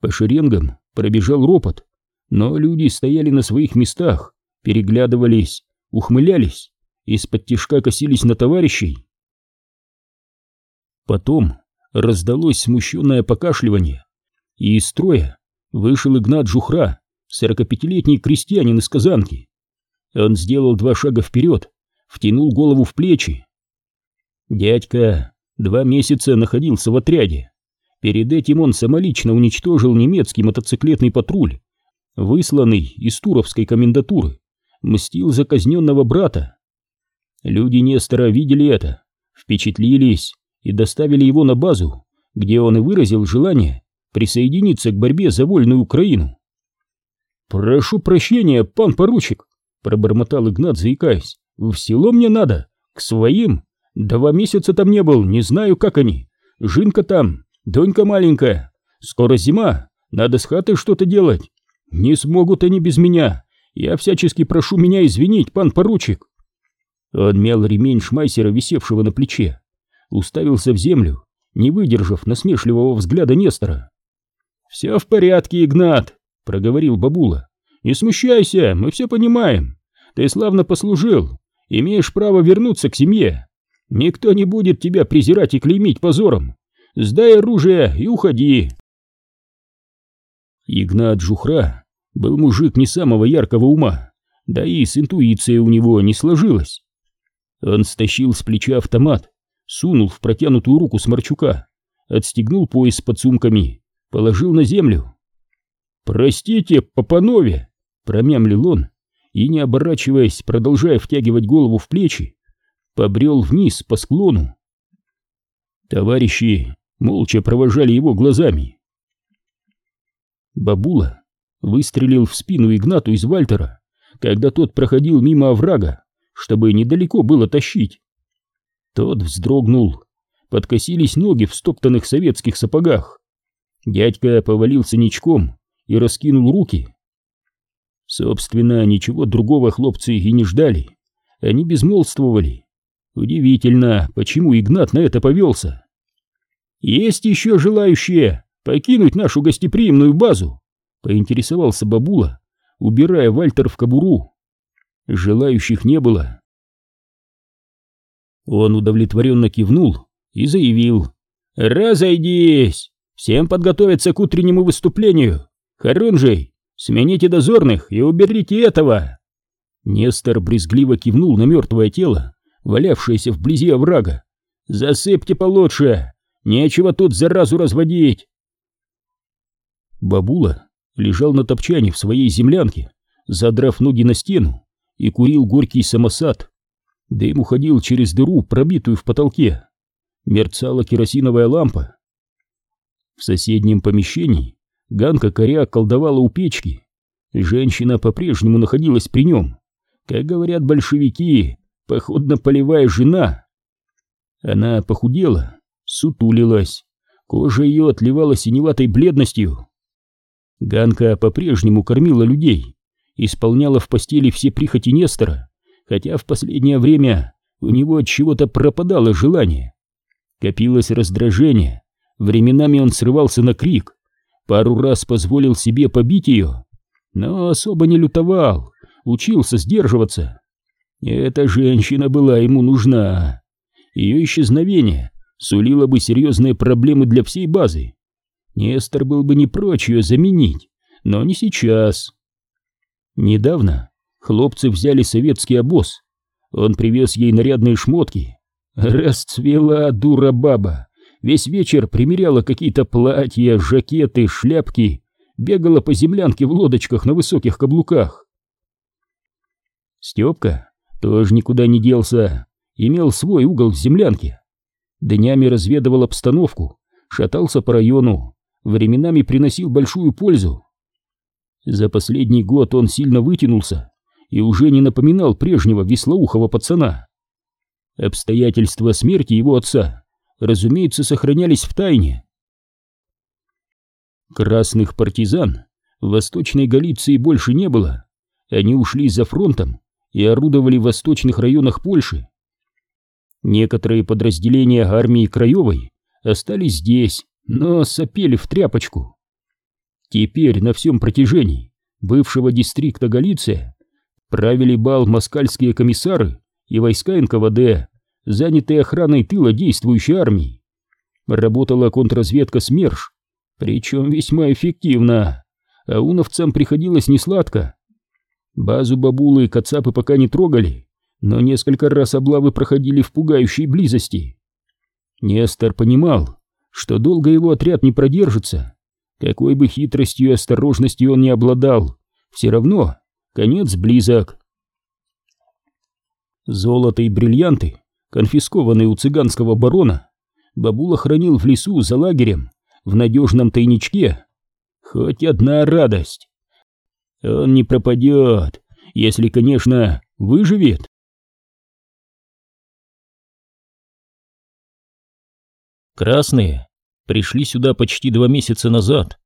По шеренгам пробежал ропот, но люди стояли на своих местах, переглядывались, ухмылялись, из-под тишка косились на товарищей. Потом раздалось смущенное покашливание, и из строя вышел Игнат Жухра, 45-летний крестьянин из Казанки. Он сделал два шага вперед, втянул голову в плечи. Дядька два месяца находился в отряде. Перед этим он самолично уничтожил немецкий мотоциклетный патруль, высланный из Туровской комендатуры, мстил за казненного брата. Люди Нестора видели это, впечатлились и доставили его на базу, где он и выразил желание присоединиться к борьбе за вольную Украину. «Прошу прощения, пан поручик», — пробормотал Игнат, заикаясь, — «в село мне надо, к своим. Два месяца там не был, не знаю, как они. Жинка там, донька маленькая. Скоро зима, надо с хатой что-то делать. Не смогут они без меня. Я всячески прошу меня извинить, пан поручик». Он мял ремень шмайсера, висевшего на плече, уставился в землю, не выдержав насмешливого взгляда Нестора. «Все в порядке, Игнат», — проговорил бабула. «Не смущайся, мы все понимаем. Ты славно послужил, имеешь право вернуться к семье. Никто не будет тебя презирать и клеймить позором. Сдай оружие и уходи». Игнат Жухра был мужик не самого яркого ума, да и с интуицией у него не сложилось. Он стащил с плеча автомат, сунул в протянутую руку Сморчука, отстегнул пояс с подсумками, положил на землю. «Простите, Папанове!» — промямлил он, и, не оборачиваясь, продолжая втягивать голову в плечи, побрел вниз по склону. Товарищи молча провожали его глазами. Бабула выстрелил в спину Игнату из Вальтера, когда тот проходил мимо оврага, чтобы недалеко было тащить. Тот вздрогнул, подкосились ноги в стоптанных советских сапогах. Дядька повалился ничком и раскинул руки. Собственно, ничего другого хлопцы и не ждали. Они безмолвствовали. Удивительно, почему Игнат на это повелся. «Есть еще желающие покинуть нашу гостеприимную базу?» — поинтересовался бабула, убирая Вальтер в кобуру. Желающих не было. Он удовлетворенно кивнул и заявил. «Разойдись! Всем подготовиться к утреннему выступлению! Харунжий, смените дозорных и уберите этого!» Нестор брезгливо кивнул на мертвое тело, валявшееся вблизи оврага. «Засыпьте получше! Нечего тут заразу разводить!» Бабула лежал на топчане в своей землянке, задрав ноги на стену, и курил горький самосад. Дым уходил через дыру, пробитую в потолке. Мерцала керосиновая лампа. В соседнем помещении Ганка коря колдовала у печки. Женщина по-прежнему находилась при нем. Как говорят большевики, походно-полевая жена. Она похудела, сутулилась, кожа ее отливала синеватой бледностью. Ганка по-прежнему кормила людей, исполняла в постели все прихоти Нестора, хотя в последнее время у него от чего-то пропадало желание. Копилось раздражение, временами он срывался на крик, пару раз позволил себе побить ее, но особо не лютовал, учился сдерживаться. Эта женщина была ему нужна. Ее исчезновение сулило бы серьезные проблемы для всей базы. Нестор был бы не прочь ее заменить, но не сейчас. Недавно хлопцы взяли советский обоз. Он привез ей нарядные шмотки. Расцвела дура баба. Весь вечер примеряла какие-то платья, жакеты, шляпки, бегала по землянке в лодочках на высоких каблуках. Степка тоже никуда не делся, имел свой угол в землянке. Днями разведывал обстановку, шатался по району, временами приносил большую пользу. За последний год он сильно вытянулся и уже не напоминал прежнего веслоухого пацана. Обстоятельства смерти его отца, разумеется, сохранялись в тайне. Красных партизан в Восточной Галиции больше не было. Они ушли за фронтом и орудовали в восточных районах Польши. Некоторые подразделения армии Краевой остались здесь, но сопели в тряпочку. Теперь на всем протяжении бывшего дистрикта Галиция правили бал москальские комиссары и войска НКВД, занятые охраной тыла действующей армии. Работала контрразведка СМЕРШ, причем весьма эффективно. а уновцам приходилось несладко. Базу бабулы и кацапы пока не трогали, но несколько раз облавы проходили в пугающей близости. Нестор понимал, что долго его отряд не продержится. Какой бы хитростью и осторожностью он не обладал, все равно конец близок. Золото и бриллианты, конфискованные у цыганского барона, бабула хранил в лесу за лагерем, в надежном тайничке. Хоть одна радость. Он не пропадет, если, конечно, выживет. Красные пришли сюда почти два месяца назад.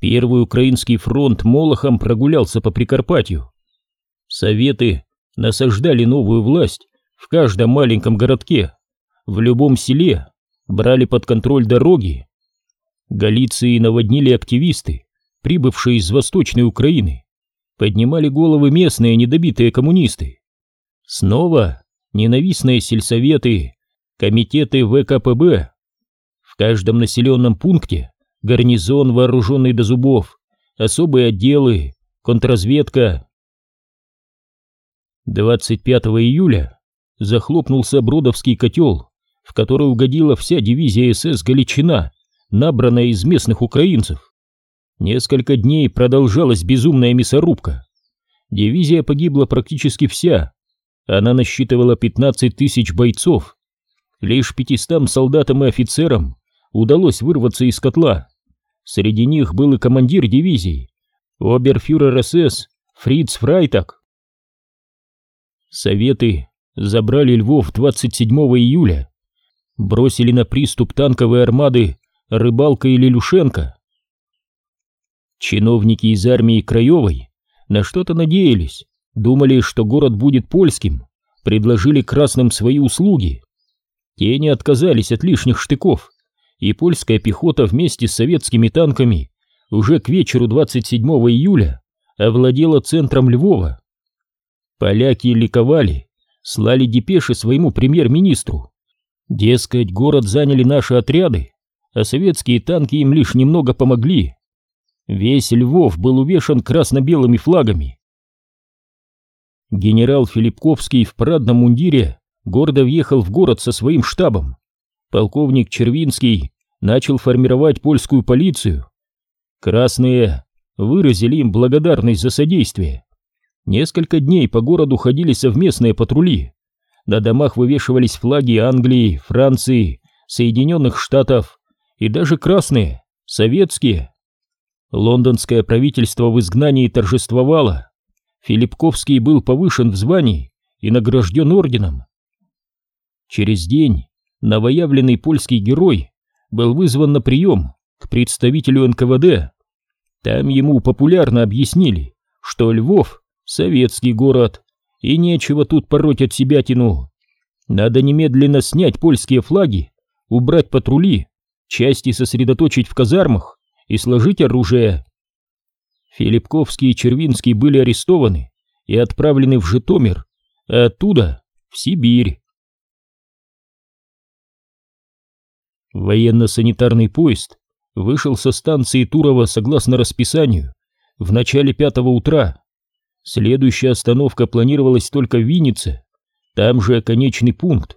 Первый украинский фронт Молохом прогулялся по Прикарпатью. Советы насаждали новую власть в каждом маленьком городке, в любом селе, брали под контроль дороги. Галиции наводнили активисты, прибывшие из Восточной Украины. Поднимали головы местные недобитые коммунисты. Снова ненавистные сельсоветы, комитеты ВКПБ. В каждом населенном пункте гарнизон, вооруженный до зубов, особые отделы, контрразведка, 25 июля захлопнулся Бродовский котел, в который угодила вся дивизия СС «Галичина», набранная из местных украинцев. Несколько дней продолжалась безумная мясорубка. Дивизия погибла практически вся. Она насчитывала 15 тысяч бойцов. Лишь 500 солдатам и офицерам удалось вырваться из котла. Среди них был и командир дивизии, оберфюрер СС Фриц Фрайтак. Советы забрали Львов 27 июля, бросили на приступ танковой армады Рыбалка и Лилюшенко. Чиновники из армии Краевой на что-то надеялись, думали, что город будет польским, предложили красным свои услуги. Те не отказались от лишних штыков, и польская пехота вместе с советскими танками уже к вечеру 27 июля овладела центром Львова. Поляки ликовали, слали депеши своему премьер-министру. Дескать, город заняли наши отряды, а советские танки им лишь немного помогли. Весь Львов был увешан красно-белыми флагами. Генерал Филипковский в парадном мундире гордо въехал в город со своим штабом. Полковник Червинский начал формировать польскую полицию. Красные выразили им благодарность за содействие. Несколько дней по городу ходили совместные патрули. На домах вывешивались флаги Англии, Франции, Соединенных Штатов и даже красные, советские. Лондонское правительство в изгнании торжествовало. Филипковский был повышен в звании и награжден орденом. Через день новоявленный польский герой был вызван на прием к представителю НКВД. Там ему популярно объяснили, что Львов советский город, и нечего тут пороть от себя тяну. Надо немедленно снять польские флаги, убрать патрули, части сосредоточить в казармах и сложить оружие. Филипковский и Червинский были арестованы и отправлены в Житомир, а оттуда в Сибирь. Военно-санитарный поезд вышел со станции Турова согласно расписанию в начале пятого утра. Следующая остановка планировалась только в Виннице, там же конечный пункт.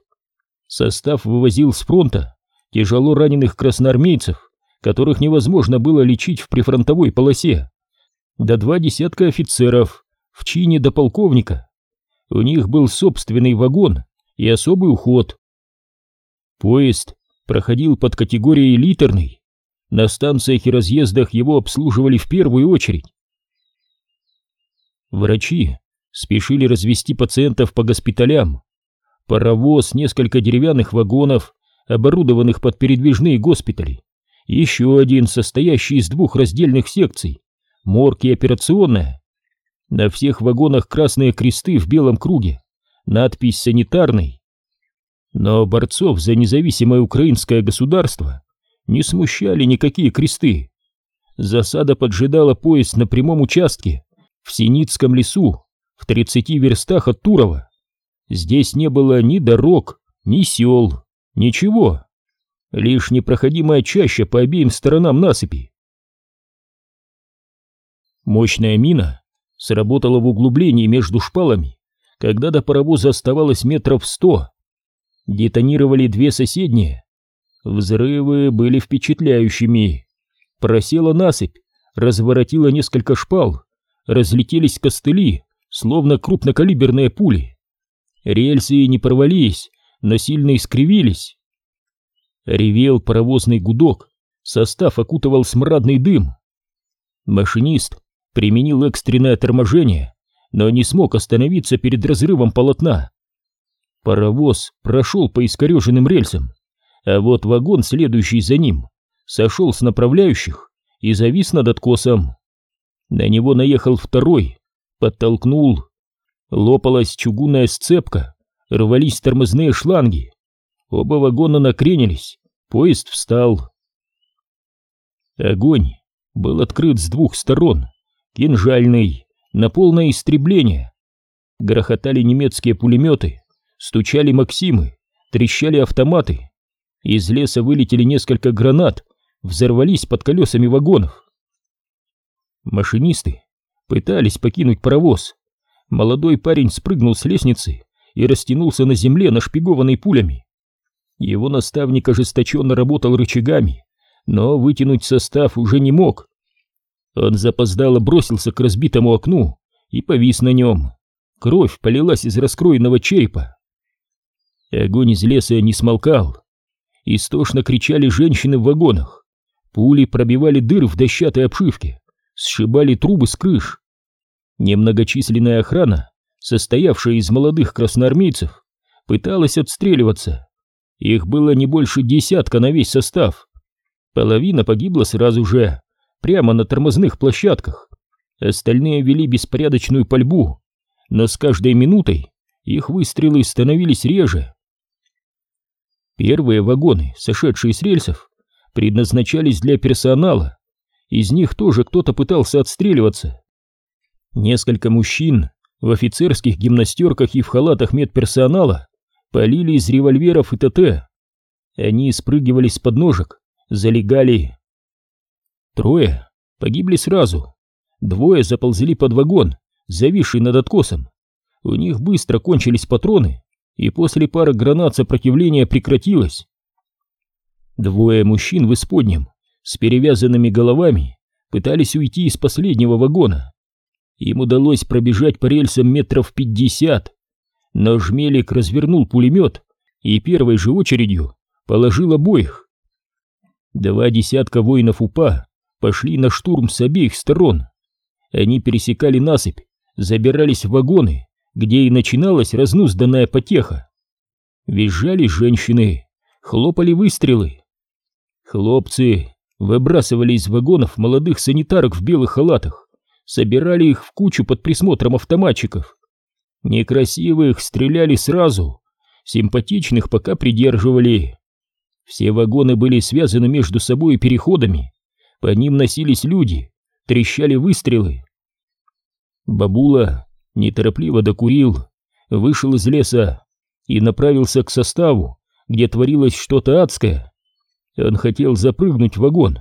Состав вывозил с фронта тяжело раненых красноармейцев, которых невозможно было лечить в прифронтовой полосе, до два десятка офицеров в чине до полковника. У них был собственный вагон и особый уход. Поезд проходил под категорией литерный. На станциях и разъездах его обслуживали в первую очередь. Врачи спешили развести пациентов по госпиталям. Паровоз, несколько деревянных вагонов, оборудованных под передвижные госпитали. Еще один, состоящий из двух раздельных секций, морг и операционная. На всех вагонах красные кресты в белом круге, надпись «Санитарный». Но борцов за независимое украинское государство не смущали никакие кресты. Засада поджидала поезд на прямом участке, в Синицком лесу, в 30 верстах от Турова. Здесь не было ни дорог, ни сел, ничего. Лишь непроходимая чаща по обеим сторонам насыпи. Мощная мина сработала в углублении между шпалами, когда до паровоза оставалось метров сто. Детонировали две соседние. Взрывы были впечатляющими. Просела насыпь, разворотила несколько шпал, разлетелись костыли, словно крупнокалиберные пули. Рельсы не порвались, но сильно искривились. Ревел паровозный гудок, состав окутывал смрадный дым. Машинист применил экстренное торможение, но не смог остановиться перед разрывом полотна. Паровоз прошел по искореженным рельсам, а вот вагон, следующий за ним, сошел с направляющих и завис над откосом. На него наехал второй, подтолкнул. Лопалась чугунная сцепка, рвались тормозные шланги. Оба вагона накренились, поезд встал. Огонь был открыт с двух сторон, кинжальный, на полное истребление. Грохотали немецкие пулеметы, стучали Максимы, трещали автоматы. Из леса вылетели несколько гранат, взорвались под колесами вагонов. Машинисты пытались покинуть паровоз. Молодой парень спрыгнул с лестницы и растянулся на земле, нашпигованный пулями. Его наставник ожесточенно работал рычагами, но вытянуть состав уже не мог. Он запоздало бросился к разбитому окну и повис на нем. Кровь полилась из раскроенного черепа. Огонь из леса не смолкал. Истошно кричали женщины в вагонах. Пули пробивали дыры в дощатой обшивке, сшибали трубы с крыш. Немногочисленная охрана, состоявшая из молодых красноармейцев, пыталась отстреливаться. Их было не больше десятка на весь состав. Половина погибла сразу же, прямо на тормозных площадках. Остальные вели беспорядочную пальбу, но с каждой минутой их выстрелы становились реже. Первые вагоны, сошедшие с рельсов, предназначались для персонала. Из них тоже кто-то пытался отстреливаться. Несколько мужчин в офицерских гимнастерках и в халатах медперсонала полили из револьверов и ТТ. Они спрыгивали с подножек, залегали. Трое погибли сразу. Двое заползли под вагон, зависший над откосом. У них быстро кончились патроны, и после пары гранат сопротивление прекратилось. Двое мужчин в исподнем, с перевязанными головами, пытались уйти из последнего вагона. Им удалось пробежать по рельсам метров пятьдесят, но Жмелик развернул пулемет и первой же очередью положил обоих. Два десятка воинов УПА пошли на штурм с обеих сторон. Они пересекали насыпь, забирались в вагоны, где и начиналась разнузданная потеха. Визжали женщины, хлопали выстрелы. Хлопцы выбрасывали из вагонов молодых санитарок в белых халатах, собирали их в кучу под присмотром автоматчиков. Некрасивых стреляли сразу, симпатичных пока придерживали. Все вагоны были связаны между собой переходами, по ним носились люди, трещали выстрелы. Бабула неторопливо докурил, вышел из леса и направился к составу, где творилось что-то адское. Он хотел запрыгнуть в вагон,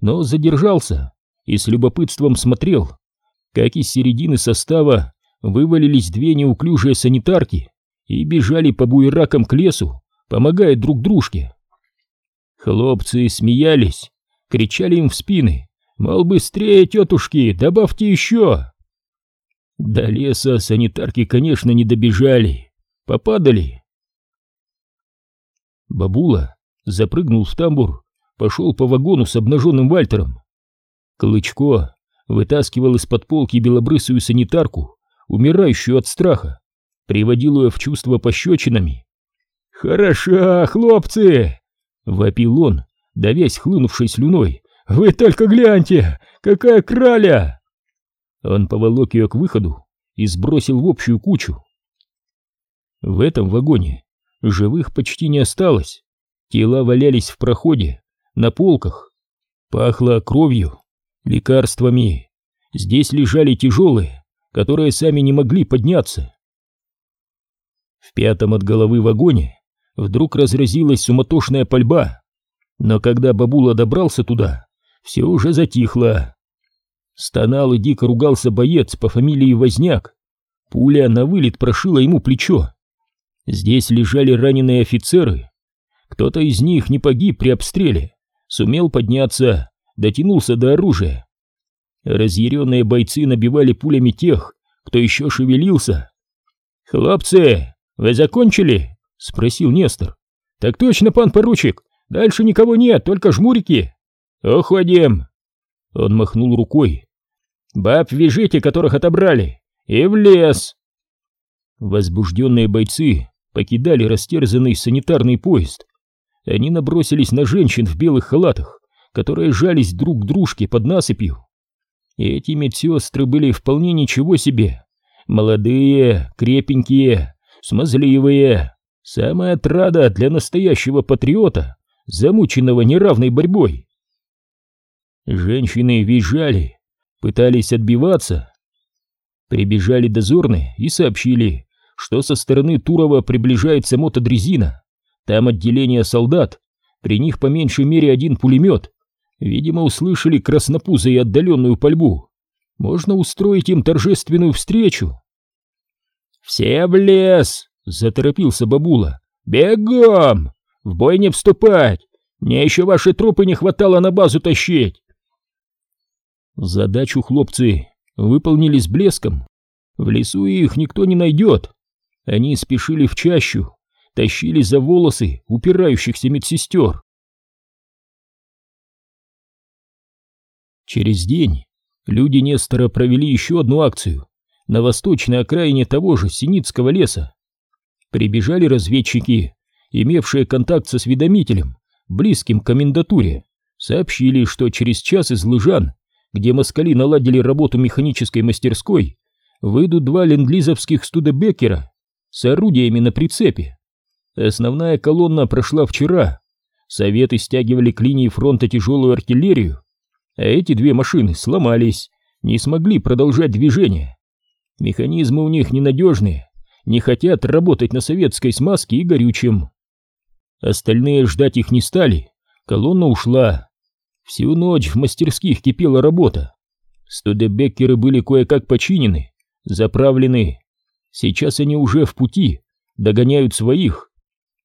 но задержался и с любопытством смотрел, как из середины состава вывалились две неуклюжие санитарки и бежали по буеракам к лесу, помогая друг дружке. Хлопцы смеялись, кричали им в спины, мол, быстрее, тетушки, добавьте еще. До леса санитарки, конечно, не добежали, попадали. Бабула запрыгнул в тамбур, пошел по вагону с обнаженным Вальтером. Клычко вытаскивал из-под полки белобрысую санитарку, умирающую от страха, приводил ее в чувство пощечинами. «Хороша, хлопцы!» — вопил он, давясь хлынувшей слюной. «Вы только гляньте! Какая краля!» Он поволок ее к выходу и сбросил в общую кучу. В этом вагоне живых почти не осталось. Тела валялись в проходе, на полках. Пахло кровью, лекарствами. Здесь лежали тяжелые, которые сами не могли подняться. В пятом от головы вагоне вдруг разразилась суматошная пальба. Но когда бабула добрался туда, все уже затихло. Стонал и дико ругался боец по фамилии Возняк. Пуля на вылет прошила ему плечо. Здесь лежали раненые офицеры. Кто-то из них не погиб при обстреле, сумел подняться, дотянулся до оружия. Разъяренные бойцы набивали пулями тех, кто еще шевелился. «Хлопцы, вы закончили?» — спросил Нестор. «Так точно, пан поручик, дальше никого нет, только жмурики». «Уходим!» Он махнул рукой. «Баб вяжите, которых отобрали, и в лес!» Возбужденные бойцы покидали растерзанный санитарный поезд. Они набросились на женщин в белых халатах, которые жались друг к дружке под насыпью. Эти медсестры были вполне ничего себе. Молодые, крепенькие, смазливые. Самая отрада для настоящего патриота, замученного неравной борьбой. Женщины визжали, пытались отбиваться. Прибежали дозорные и сообщили, что со стороны Турова приближается мотодрезина. Там отделение солдат, при них по меньшей мере один пулемет. Видимо, услышали краснопузы и отдаленную пальбу. Можно устроить им торжественную встречу. «Все в лес!» — заторопился бабула. «Бегом! В бой не вступать! Мне еще ваши трупы не хватало на базу тащить!» Задачу хлопцы выполнили с блеском. В лесу их никто не найдет. Они спешили в чащу, тащили за волосы упирающихся медсестер. Через день люди Нестора провели еще одну акцию на восточной окраине того же Синицкого леса. Прибежали разведчики, имевшие контакт со осведомителем, близким к комендатуре, сообщили, что через час из Лыжан, где москали наладили работу механической мастерской, выйдут два лендлизовских студебекера с орудиями на прицепе. Основная колонна прошла вчера. Советы стягивали к линии фронта тяжелую артиллерию, а эти две машины сломались, не смогли продолжать движение. Механизмы у них ненадежные, не хотят работать на советской смазке и горючем. Остальные ждать их не стали, колонна ушла. Всю ночь в мастерских кипела работа. Студебеккеры были кое-как починены, заправлены, Сейчас они уже в пути, догоняют своих.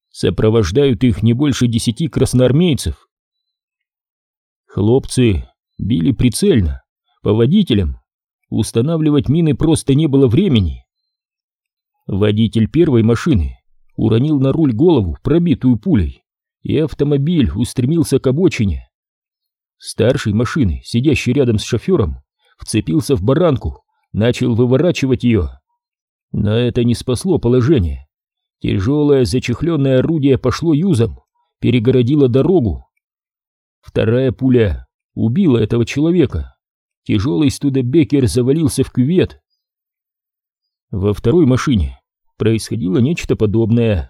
Сопровождают их не больше десяти красноармейцев. Хлопцы били прицельно, по водителям. Устанавливать мины просто не было времени. Водитель первой машины уронил на руль голову, пробитую пулей, и автомобиль устремился к обочине. Старший машины, сидящий рядом с шофером, вцепился в баранку, начал выворачивать ее. Но это не спасло положение. Тяжелое зачехленное орудие пошло юзом, перегородило дорогу. Вторая пуля убила этого человека. Тяжелый студебекер завалился в кювет. Во второй машине происходило нечто подобное.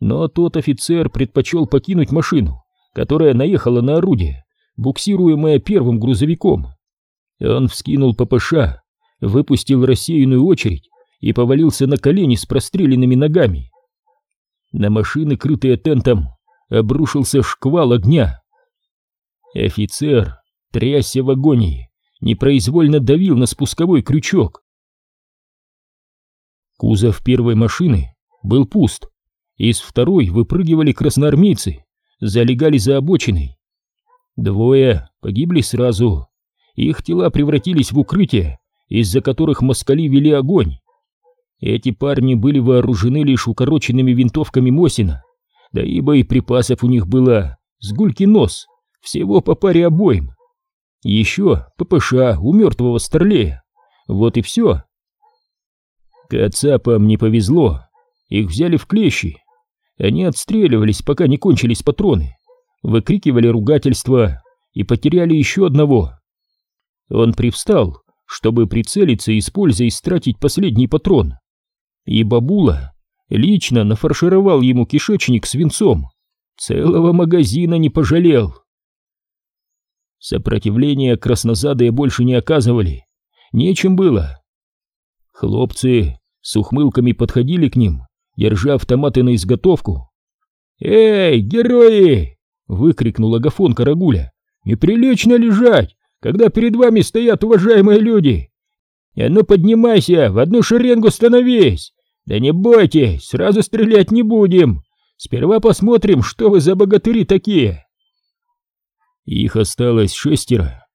Но тот офицер предпочел покинуть машину, которая наехала на орудие, буксируемое первым грузовиком. Он вскинул ППШ, выпустил рассеянную очередь и повалился на колени с простреленными ногами. На машины, крытые тентом, обрушился шквал огня. Офицер, трясся в агонии, непроизвольно давил на спусковой крючок. Кузов первой машины был пуст. Из второй выпрыгивали красноармейцы, залегали за обочиной. Двое погибли сразу. Их тела превратились в укрытие, из-за которых москали вели огонь. Эти парни были вооружены лишь укороченными винтовками Мосина, да и боеприпасов у них было с гульки нос, всего по паре обоим. Еще ППШ у мертвого старлея. Вот и все. Кацапам не повезло. Их взяли в клещи. Они отстреливались, пока не кончились патроны. Выкрикивали ругательства и потеряли еще одного. Он привстал, чтобы прицелиться, используя истратить последний патрон и бабула лично нафаршировал ему кишечник свинцом, целого магазина не пожалел. Сопротивления краснозадые больше не оказывали, нечем было. Хлопцы с ухмылками подходили к ним, держа автоматы на изготовку. «Эй, герои!» — выкрикнул Агафон Карагуля. «Неприлично лежать! когда перед вами стоят уважаемые люди? А ну поднимайся, в одну шеренгу становись! Да не бойтесь, сразу стрелять не будем! Сперва посмотрим, что вы за богатыри такие!» Их осталось шестеро.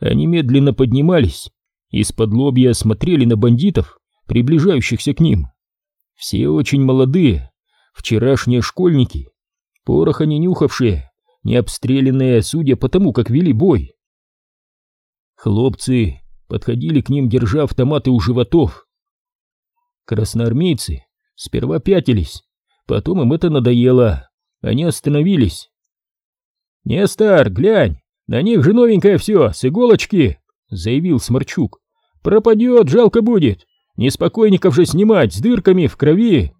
Они медленно поднимались, из-под лобья смотрели на бандитов, приближающихся к ним. Все очень молодые, вчерашние школьники, пороха не нюхавшие, не обстрелянные, судя по тому, как вели бой. Хлопцы подходили к ним, держа автоматы у животов. Красноармейцы сперва пятились, потом им это надоело, они остановились. «Нестор, глянь, на них же новенькое все, с иголочки!» — заявил Сморчук. «Пропадет, жалко будет, неспокойников же снимать с дырками в крови!»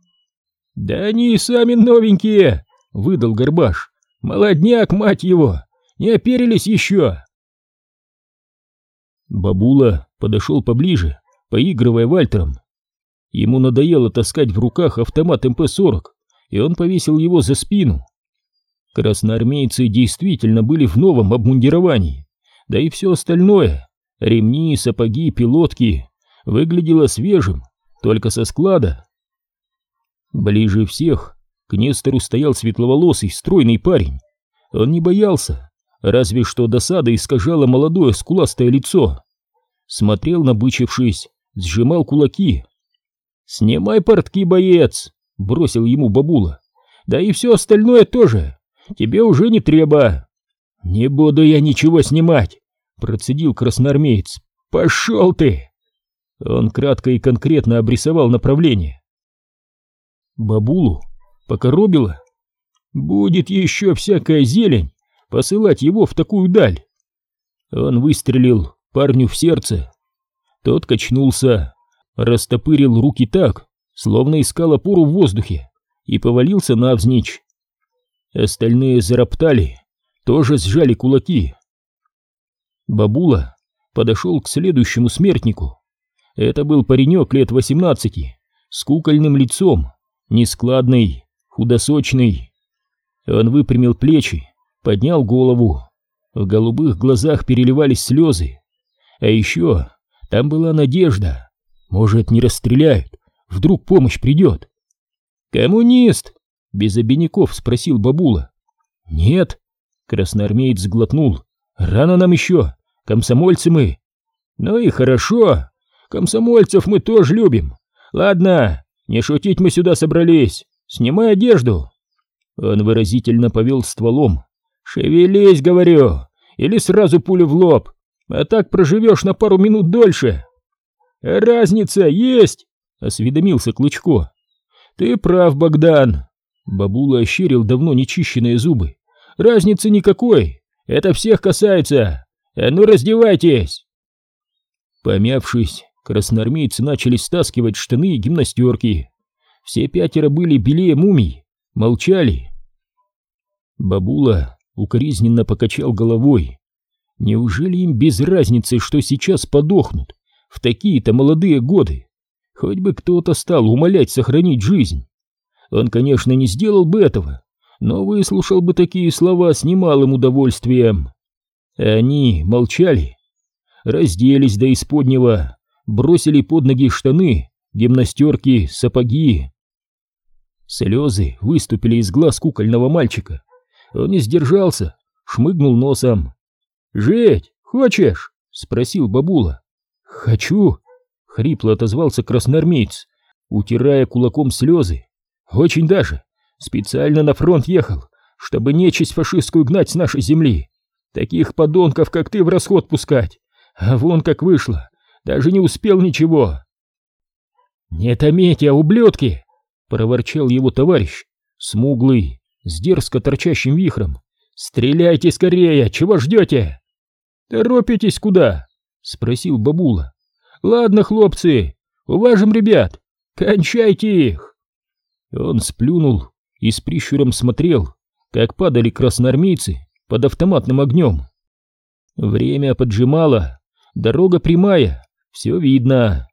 «Да они и сами новенькие!» — выдал Горбаш. «Молодняк, мать его! Не оперились еще!» Бабула подошел поближе, поигрывая Вальтером. Ему надоело таскать в руках автомат МП-40, и он повесил его за спину. Красноармейцы действительно были в новом обмундировании, да и все остальное — ремни, сапоги, пилотки — выглядело свежим, только со склада. Ближе всех к Нестору стоял светловолосый, стройный парень. Он не боялся, разве что досада искажала молодое скуластое лицо. Смотрел, набычившись, сжимал кулаки. «Снимай портки, боец!» — бросил ему бабула. «Да и все остальное тоже!» тебе уже не треба. Не буду я ничего снимать, процедил красноармеец. Пошел ты! Он кратко и конкретно обрисовал направление. Бабулу покоробило. Будет еще всякая зелень посылать его в такую даль. Он выстрелил парню в сердце. Тот качнулся, растопырил руки так, словно искал опору в воздухе, и повалился навзничь. Остальные зароптали, тоже сжали кулаки. Бабула подошел к следующему смертнику. Это был паренек лет восемнадцати, с кукольным лицом, нескладный, худосочный. Он выпрямил плечи, поднял голову. В голубых глазах переливались слезы. А еще там была надежда. Может, не расстреляют, вдруг помощь придет. «Коммунист!» Без обиняков спросил бабула. Нет. Красноармеец сглотнул. Рано нам еще. Комсомольцы мы. Ну и хорошо. Комсомольцев мы тоже любим. Ладно, не шутить мы сюда собрались. Снимай одежду. Он выразительно повел стволом. Шевелись, говорю, или сразу пулю в лоб. А так проживешь на пару минут дольше. Разница есть, осведомился Клычко. Ты прав, Богдан. Бабула ощерил давно нечищенные зубы. «Разницы никакой! Это всех касается! А ну раздевайтесь!» Помявшись, красноармейцы начали стаскивать штаны и гимнастерки. Все пятеро были белее мумий, молчали. Бабула укоризненно покачал головой. Неужели им без разницы, что сейчас подохнут в такие-то молодые годы? Хоть бы кто-то стал умолять сохранить жизнь. Он, конечно, не сделал бы этого, но выслушал бы такие слова с немалым удовольствием. Они молчали, разделись до исподнего, бросили под ноги штаны, гимнастерки, сапоги. Слезы выступили из глаз кукольного мальчика. Он не сдержался, шмыгнул носом. «Жить хочешь?» — спросил бабула. «Хочу!» — хрипло отозвался красноармеец, утирая кулаком слезы. Очень даже. Специально на фронт ехал, чтобы нечисть фашистскую гнать с нашей земли. Таких подонков, как ты, в расход пускать. А вон как вышло. Даже не успел ничего. «Не томите, ублюдки!» — проворчал его товарищ, смуглый, с дерзко торчащим вихром. «Стреляйте скорее! Чего ждете?» «Торопитесь куда?» — спросил бабула. «Ладно, хлопцы, уважим ребят, кончайте их!» Он сплюнул и с прищуром смотрел, как падали красноармейцы под автоматным огнем. Время поджимало, дорога прямая, все видно.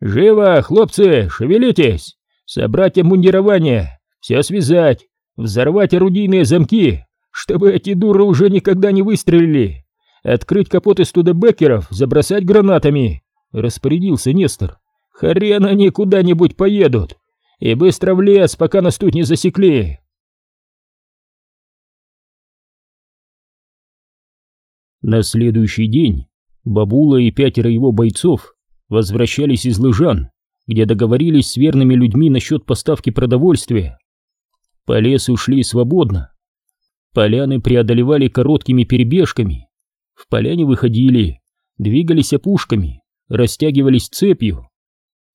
«Живо, хлопцы, шевелитесь! Собрать обмундирование, все связать, взорвать орудийные замки, чтобы эти дуры уже никогда не выстрелили! Открыть капоты студебекеров, забросать гранатами!» — распорядился Нестор. «Хрен они куда-нибудь поедут! И быстро в лес, пока нас тут не засекли!» На следующий день Бабула и пятеро его бойцов возвращались из Лыжан, где договорились с верными людьми насчет поставки продовольствия. По лесу шли свободно. Поляны преодолевали короткими перебежками. В поляне выходили, двигались опушками, растягивались цепью,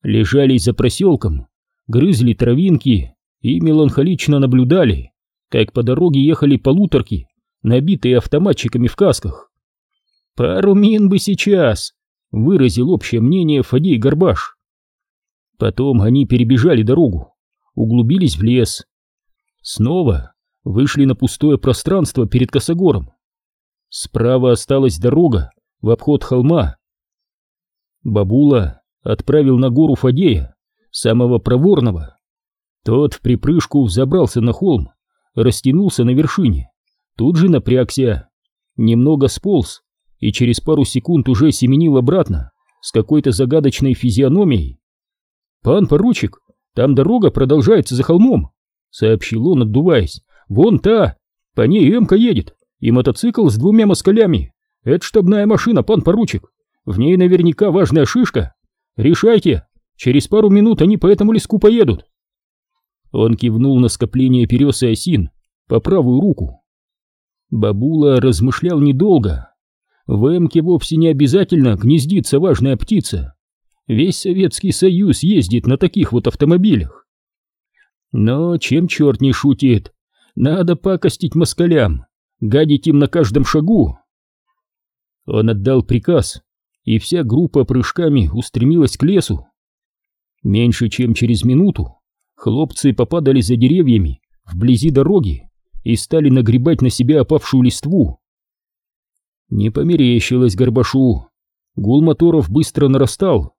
лежали за проселком, грызли травинки и меланхолично наблюдали, как по дороге ехали полуторки, набитые автоматчиками в касках. «Пару мин бы сейчас!» — выразил общее мнение Фадей Горбаш. Потом они перебежали дорогу, углубились в лес. Снова вышли на пустое пространство перед Косогором. Справа осталась дорога в обход холма. Бабула отправил на гору Фадея, самого проворного. Тот в припрыжку забрался на холм, растянулся на вершине, тут же напрягся, немного сполз и через пару секунд уже семенил обратно с какой-то загадочной физиономией. «Пан поручик, там дорога продолжается за холмом», — сообщил он, отдуваясь. «Вон та, по ней эмка едет, и мотоцикл с двумя москалями. Это штабная машина, пан поручик. В ней наверняка важная шишка. Решайте, через пару минут они по этому леску поедут». Он кивнул на скопление перес и осин по правую руку. Бабула размышлял недолго. В Эмке вовсе не обязательно гнездится важная птица. Весь Советский Союз ездит на таких вот автомобилях. Но чем черт не шутит, надо пакостить москалям, гадить им на каждом шагу. Он отдал приказ, и вся группа прыжками устремилась к лесу. Меньше чем через минуту хлопцы попадали за деревьями вблизи дороги и стали нагребать на себя опавшую листву. Не померещилось Горбашу. Гул моторов быстро нарастал.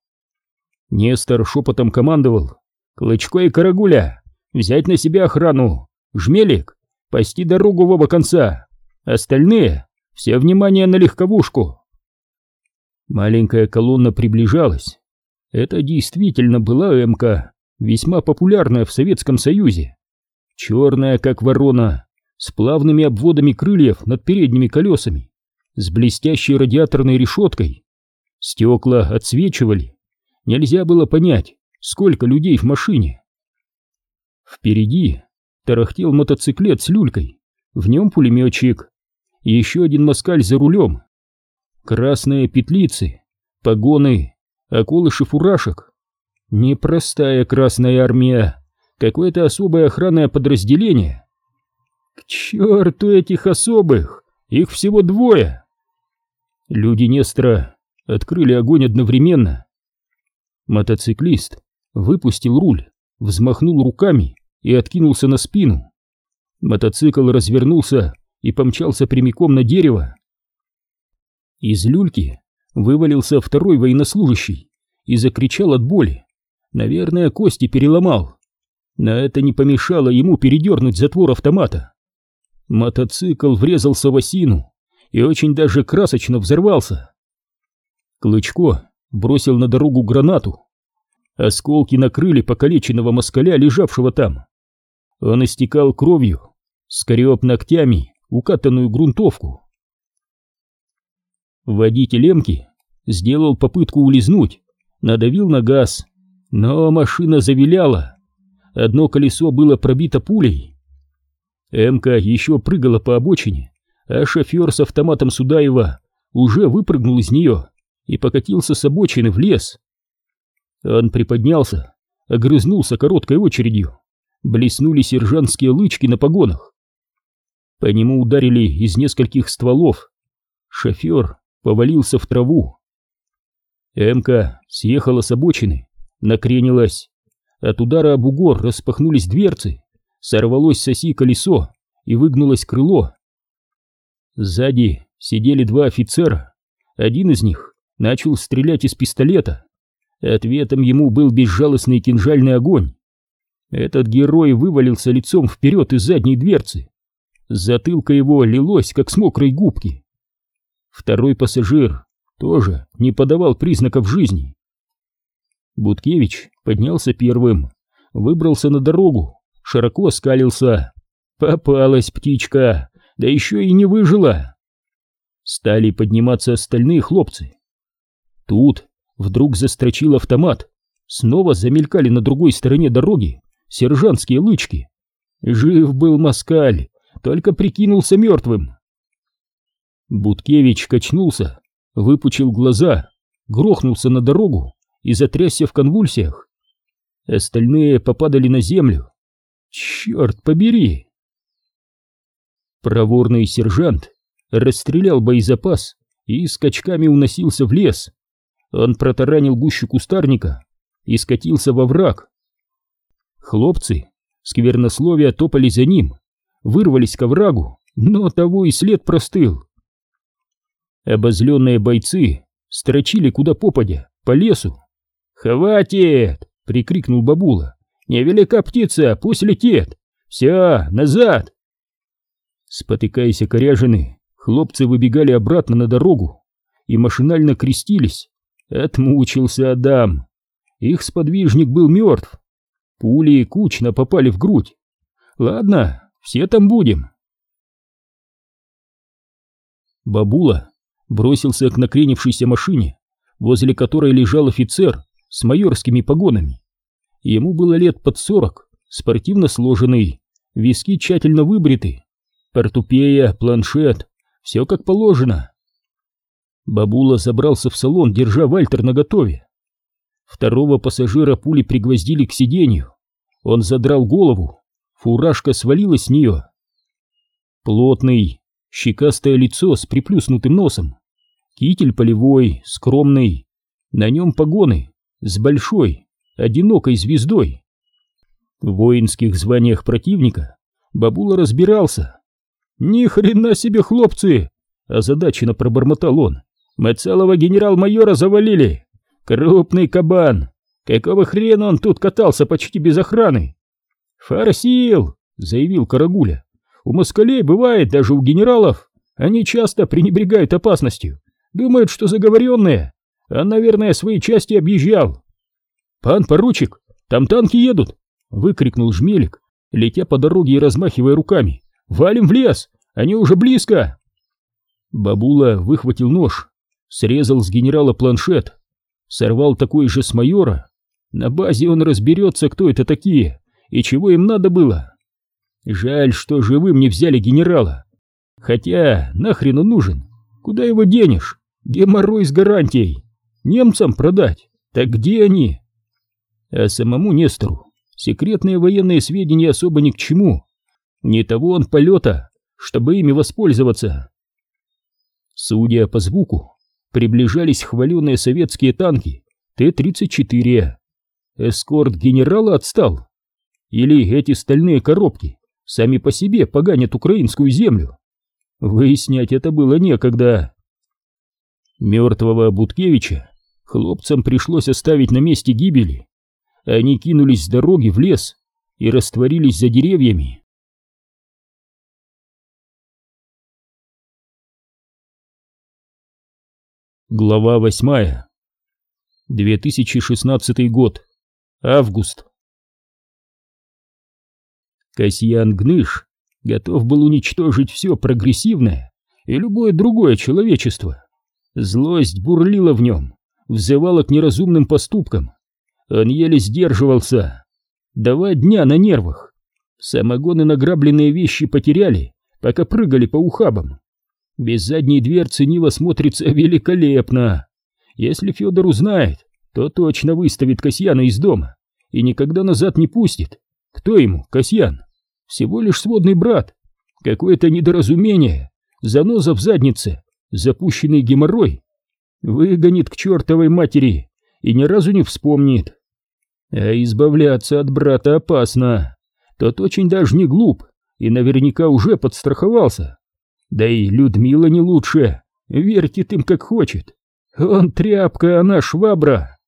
Нестор шепотом командовал. «Клычко и Карагуля! Взять на себя охрану! Жмелик! Пасти дорогу в оба конца! Остальные! Все внимание на легковушку!» Маленькая колонна приближалась. Это действительно была МК, весьма популярная в Советском Союзе. Черная, как ворона, с плавными обводами крыльев над передними колесами с блестящей радиаторной решеткой. Стекла отсвечивали. Нельзя было понять, сколько людей в машине. Впереди тарахтел мотоциклет с люлькой, в нем пулеметчик, еще один москаль за рулем. Красные петлицы, погоны, околыши фуражек. Непростая Красная Армия, какое-то особое охранное подразделение. К черту этих особых, их всего двое. Люди Нестра открыли огонь одновременно. Мотоциклист выпустил руль, взмахнул руками и откинулся на спину. Мотоцикл развернулся и помчался прямиком на дерево. Из люльки вывалился второй военнослужащий и закричал от боли. Наверное, кости переломал. Но это не помешало ему передернуть затвор автомата. Мотоцикл врезался в осину, и очень даже красочно взорвался. Клычко бросил на дорогу гранату. Осколки накрыли покалеченного москаля, лежавшего там. Он истекал кровью, скреб ногтями укатанную грунтовку. Водитель Эмки сделал попытку улизнуть, надавил на газ, но машина завиляла. Одно колесо было пробито пулей. Эмка еще прыгала по обочине, а шофер с автоматом Судаева уже выпрыгнул из нее и покатился с обочины в лес. Он приподнялся, огрызнулся короткой очередью, блеснули сержантские лычки на погонах. По нему ударили из нескольких стволов. Шофер повалился в траву. Эмка съехала с обочины, накренилась. От удара об угор распахнулись дверцы, сорвалось с оси колесо и выгнулось крыло. Сзади сидели два офицера. Один из них начал стрелять из пистолета. Ответом ему был безжалостный кинжальный огонь. Этот герой вывалился лицом вперед из задней дверцы. Затылка его лилось, как с мокрой губки. Второй пассажир тоже не подавал признаков жизни. Буткевич поднялся первым, выбрался на дорогу, широко скалился. Попалась птичка, да еще и не выжила. Стали подниматься остальные хлопцы. Тут вдруг застрочил автомат. Снова замелькали на другой стороне дороги сержантские лычки. Жив был москаль, только прикинулся мертвым. Буткевич качнулся, выпучил глаза, грохнулся на дорогу и затрясся в конвульсиях. Остальные попадали на землю. Черт побери! Проворный сержант расстрелял боезапас и скачками уносился в лес. Он протаранил гущу кустарника и скатился во враг. Хлопцы, сквернословия, топали за ним, вырвались к оврагу, но того и след простыл. Обозленные бойцы строчили куда попадя, по лесу. «Хватит!» — прикрикнул бабула. «Невелика птица, пусть летит! Все, назад!» Спотыкаясь о коряжины, хлопцы выбегали обратно на дорогу и машинально крестились. Отмучился Адам. Их сподвижник был мертв. Пули кучно попали в грудь. Ладно, все там будем. Бабула бросился к накренившейся машине, возле которой лежал офицер с майорскими погонами. Ему было лет под сорок, спортивно сложенный, виски тщательно выбриты, портупея, планшет, все как положено. Бабула забрался в салон, держа Вальтер наготове. Второго пассажира пули пригвоздили к сиденью. Он задрал голову, фуражка свалилась с нее. Плотный, щекастое лицо с приплюснутым носом, китель полевой, скромный, на нем погоны с большой, одинокой звездой. В воинских званиях противника бабула разбирался. «Ни хрена себе, хлопцы!» — озадаченно пробормотал он. «Мы целого генерал-майора завалили! Крупный кабан! Какого хрена он тут катался почти без охраны?» «Фарсил!» — заявил Карагуля. «У москалей бывает, даже у генералов. Они часто пренебрегают опасностью. Думают, что заговоренные. Он, наверное, свои части объезжал». «Пан поручик, там танки едут!» — выкрикнул Жмелик, летя по дороге и размахивая руками. «Валим в лес! Они уже близко!» Бабула выхватил нож, срезал с генерала планшет, сорвал такой же с майора. На базе он разберется, кто это такие и чего им надо было. Жаль, что живым не взяли генерала. Хотя нахрен он нужен? Куда его денешь? Геморрой с гарантией. Немцам продать? Так где они? А самому Нестору секретные военные сведения особо ни к чему. Не того он полета, чтобы ими воспользоваться. Судя по звуку, приближались хваленные советские танки Т-34. Эскорт генерала отстал? Или эти стальные коробки сами по себе поганят украинскую землю? Выяснять это было некогда. Мертвого Буткевича хлопцам пришлось оставить на месте гибели. Они кинулись с дороги в лес и растворились за деревьями. Глава восьмая. 2016 год. Август. Касьян Гныш готов был уничтожить все прогрессивное и любое другое человечество. Злость бурлила в нем, взывала к неразумным поступкам. Он еле сдерживался. Два дня на нервах. Самогоны награбленные вещи потеряли, пока прыгали по ухабам. Без задней дверцы Нива смотрится великолепно. Если Федор узнает, то точно выставит Касьяна из дома и никогда назад не пустит. Кто ему, Касьян? Всего лишь сводный брат. Какое-то недоразумение. Заноза в заднице. Запущенный геморрой. Выгонит к чертовой матери и ни разу не вспомнит. А избавляться от брата опасно. Тот очень даже не глуп и наверняка уже подстраховался. Да и Людмила не лучше, вертит им как хочет. Он тряпка, она швабра.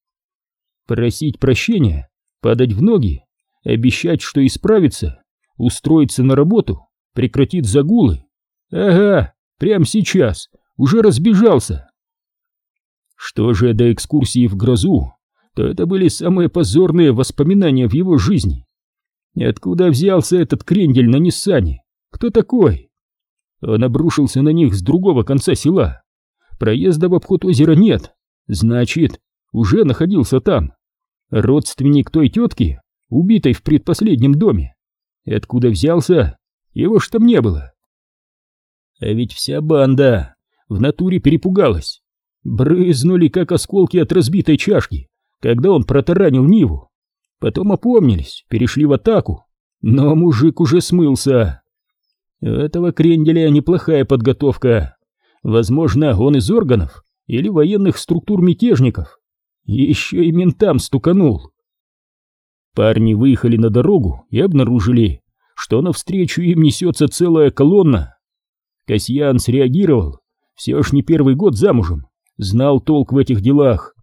Просить прощения, падать в ноги, обещать, что исправится, устроиться на работу, прекратит загулы. Ага, прямо сейчас уже разбежался. Что же до экскурсии в грозу, то это были самые позорные воспоминания в его жизни. Откуда взялся этот крендель на Ниссане? Кто такой? Он обрушился на них с другого конца села. Проезда в обход озера нет. Значит, уже находился там. Родственник той тетки, убитой в предпоследнем доме. Откуда взялся? Его ж там не было. А ведь вся банда в натуре перепугалась. Брызнули, как осколки от разбитой чашки, когда он протаранил Ниву. Потом опомнились, перешли в атаку, но мужик уже смылся. У этого кренделя неплохая подготовка. Возможно, он из органов или военных структур мятежников. Еще и ментам стуканул. Парни выехали на дорогу и обнаружили, что навстречу им несется целая колонна. Касьян среагировал, все ж не первый год замужем, знал толк в этих делах.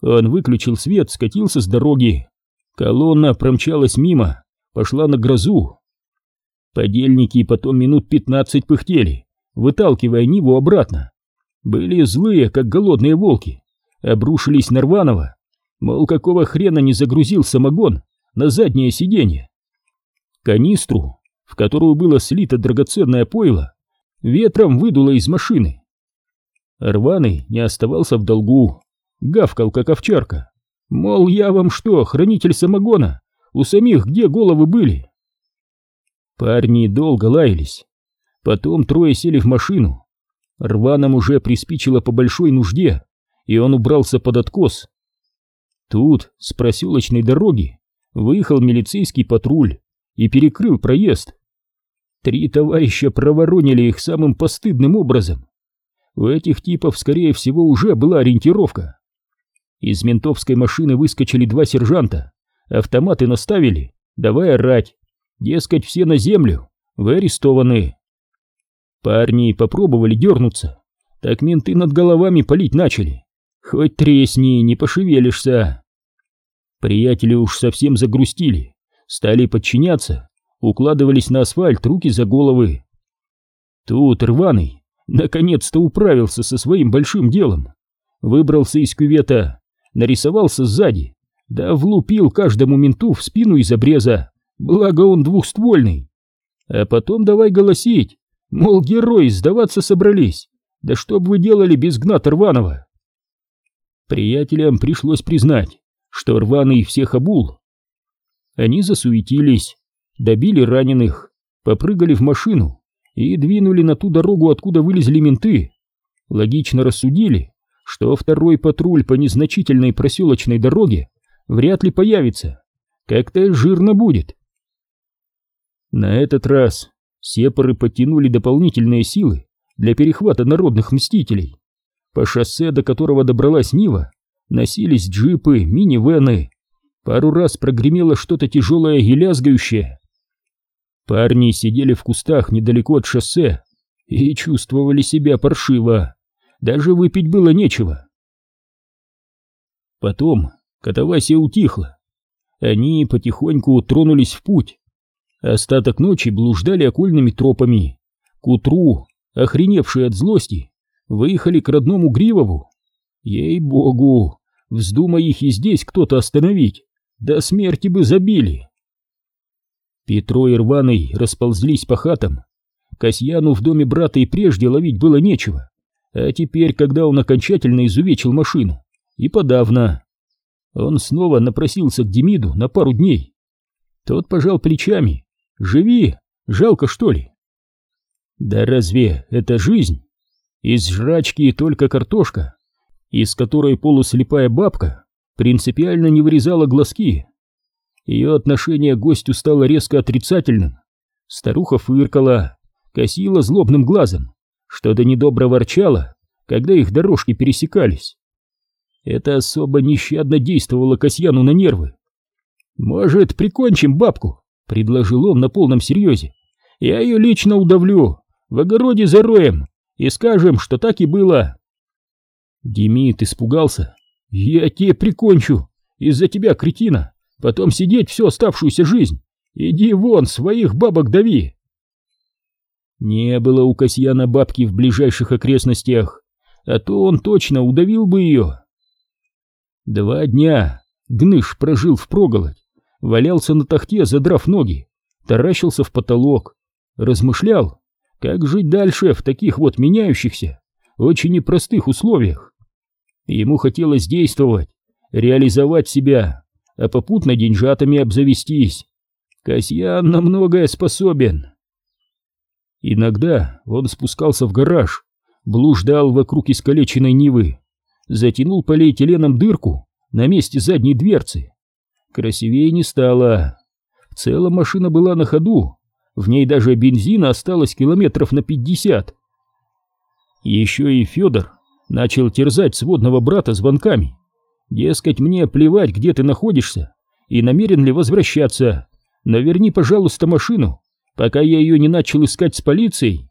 Он выключил свет, скатился с дороги. Колонна промчалась мимо, пошла на грозу. Подельники потом минут пятнадцать пыхтели, выталкивая Ниву обратно. Были злые, как голодные волки, обрушились на Рванова, мол, какого хрена не загрузил самогон на заднее сиденье. Канистру, в которую было слито драгоценное пойло, ветром выдуло из машины. Рваный не оставался в долгу, гавкал как овчарка. Мол, я вам что, хранитель самогона? У самих где головы были? Парни долго лаялись. Потом трое сели в машину. Рваном уже приспичило по большой нужде, и он убрался под откос. Тут, с проселочной дороги, выехал милицейский патруль и перекрыл проезд. Три товарища проворонили их самым постыдным образом. У этих типов, скорее всего, уже была ориентировка. Из ментовской машины выскочили два сержанта, автоматы наставили, давай орать. Дескать, все на землю, вы арестованы. Парни попробовали дернуться, так менты над головами палить начали. Хоть тресни, не пошевелишься. Приятели уж совсем загрустили, стали подчиняться, укладывались на асфальт руки за головы. Тут рваный наконец-то управился со своим большим делом. Выбрался из кювета, нарисовался сзади, да влупил каждому менту в спину из обреза, благо он двухствольный. А потом давай голосить, мол, герои сдаваться собрались, да что бы вы делали без Гната Рванова? Приятелям пришлось признать, что Рваный всех обул. Они засуетились, добили раненых, попрыгали в машину и двинули на ту дорогу, откуда вылезли менты. Логично рассудили, что второй патруль по незначительной проселочной дороге вряд ли появится. Как-то жирно будет. На этот раз сепары подтянули дополнительные силы для перехвата народных мстителей. По шоссе, до которого добралась Нива, носились джипы, минивены. Пару раз прогремело что-то тяжелое и лязгающее. Парни сидели в кустах недалеко от шоссе и чувствовали себя паршиво. Даже выпить было нечего. Потом катавасия утихла. Они потихоньку тронулись в путь. Остаток ночи блуждали окольными тропами. К утру, охреневшие от злости, выехали к родному Гривову. Ей-богу, вздумай их и здесь кто-то остановить, до смерти бы забили. Петро и Рваный расползлись по хатам. Касьяну в доме брата и прежде ловить было нечего. А теперь, когда он окончательно изувечил машину, и подавно. Он снова напросился к Демиду на пару дней. Тот пожал плечами. «Живи! Жалко, что ли?» «Да разве это жизнь? Из жрачки только картошка, из которой полуслепая бабка принципиально не вырезала глазки. Ее отношение к гостю стало резко отрицательным. Старуха фыркала, косила злобным глазом, что-то недобро ворчала, когда их дорожки пересекались. Это особо нещадно действовало Касьяну на нервы. «Может, прикончим бабку?» — предложил он на полном серьезе. «Я ее лично удавлю, в огороде зароем и скажем, что так и было». Демид испугался. «Я тебе прикончу, из-за тебя, кретина, потом сидеть всю оставшуюся жизнь. Иди вон, своих бабок дави!» Не было у Касьяна бабки в ближайших окрестностях, а то он точно удавил бы ее. Два дня Гныш прожил в проголодь, валялся на тахте, задрав ноги, таращился в потолок, размышлял, как жить дальше в таких вот меняющихся, очень непростых условиях. Ему хотелось действовать, реализовать себя, а попутно деньжатами обзавестись. Касьян на многое способен. Иногда он спускался в гараж, блуждал вокруг искалеченной Нивы, затянул полиэтиленом дырку на месте задней дверцы. Красивее не стало. В целом машина была на ходу, в ней даже бензина осталось километров на пятьдесят. Еще и Федор начал терзать сводного брата звонками. Дескать, мне плевать, где ты находишься и намерен ли возвращаться, но верни, пожалуйста, машину, пока я ее не начал искать с полицией.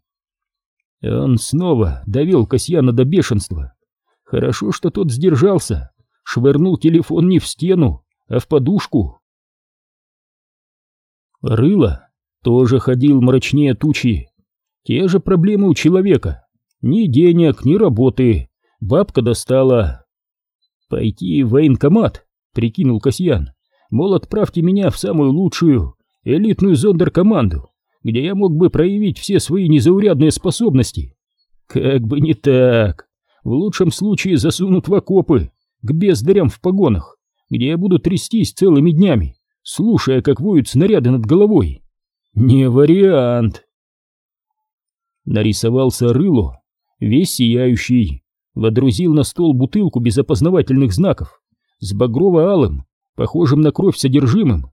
Он снова довел Касьяна до бешенства. Хорошо, что тот сдержался, швырнул телефон не в стену, а в подушку. Рыло тоже ходил мрачнее тучи. Те же проблемы у человека. Ни денег, ни работы. Бабка достала. Пойти в военкомат, прикинул Касьян. Мол, отправьте меня в самую лучшую, элитную зондеркоманду, где я мог бы проявить все свои незаурядные способности. Как бы не так. В лучшем случае засунут в окопы, к бездарям в погонах, где я буду трястись целыми днями, слушая, как воют снаряды над головой. Не вариант. Нарисовался рыло, весь сияющий, водрузил на стол бутылку без опознавательных знаков, с багрово-алым, похожим на кровь содержимым.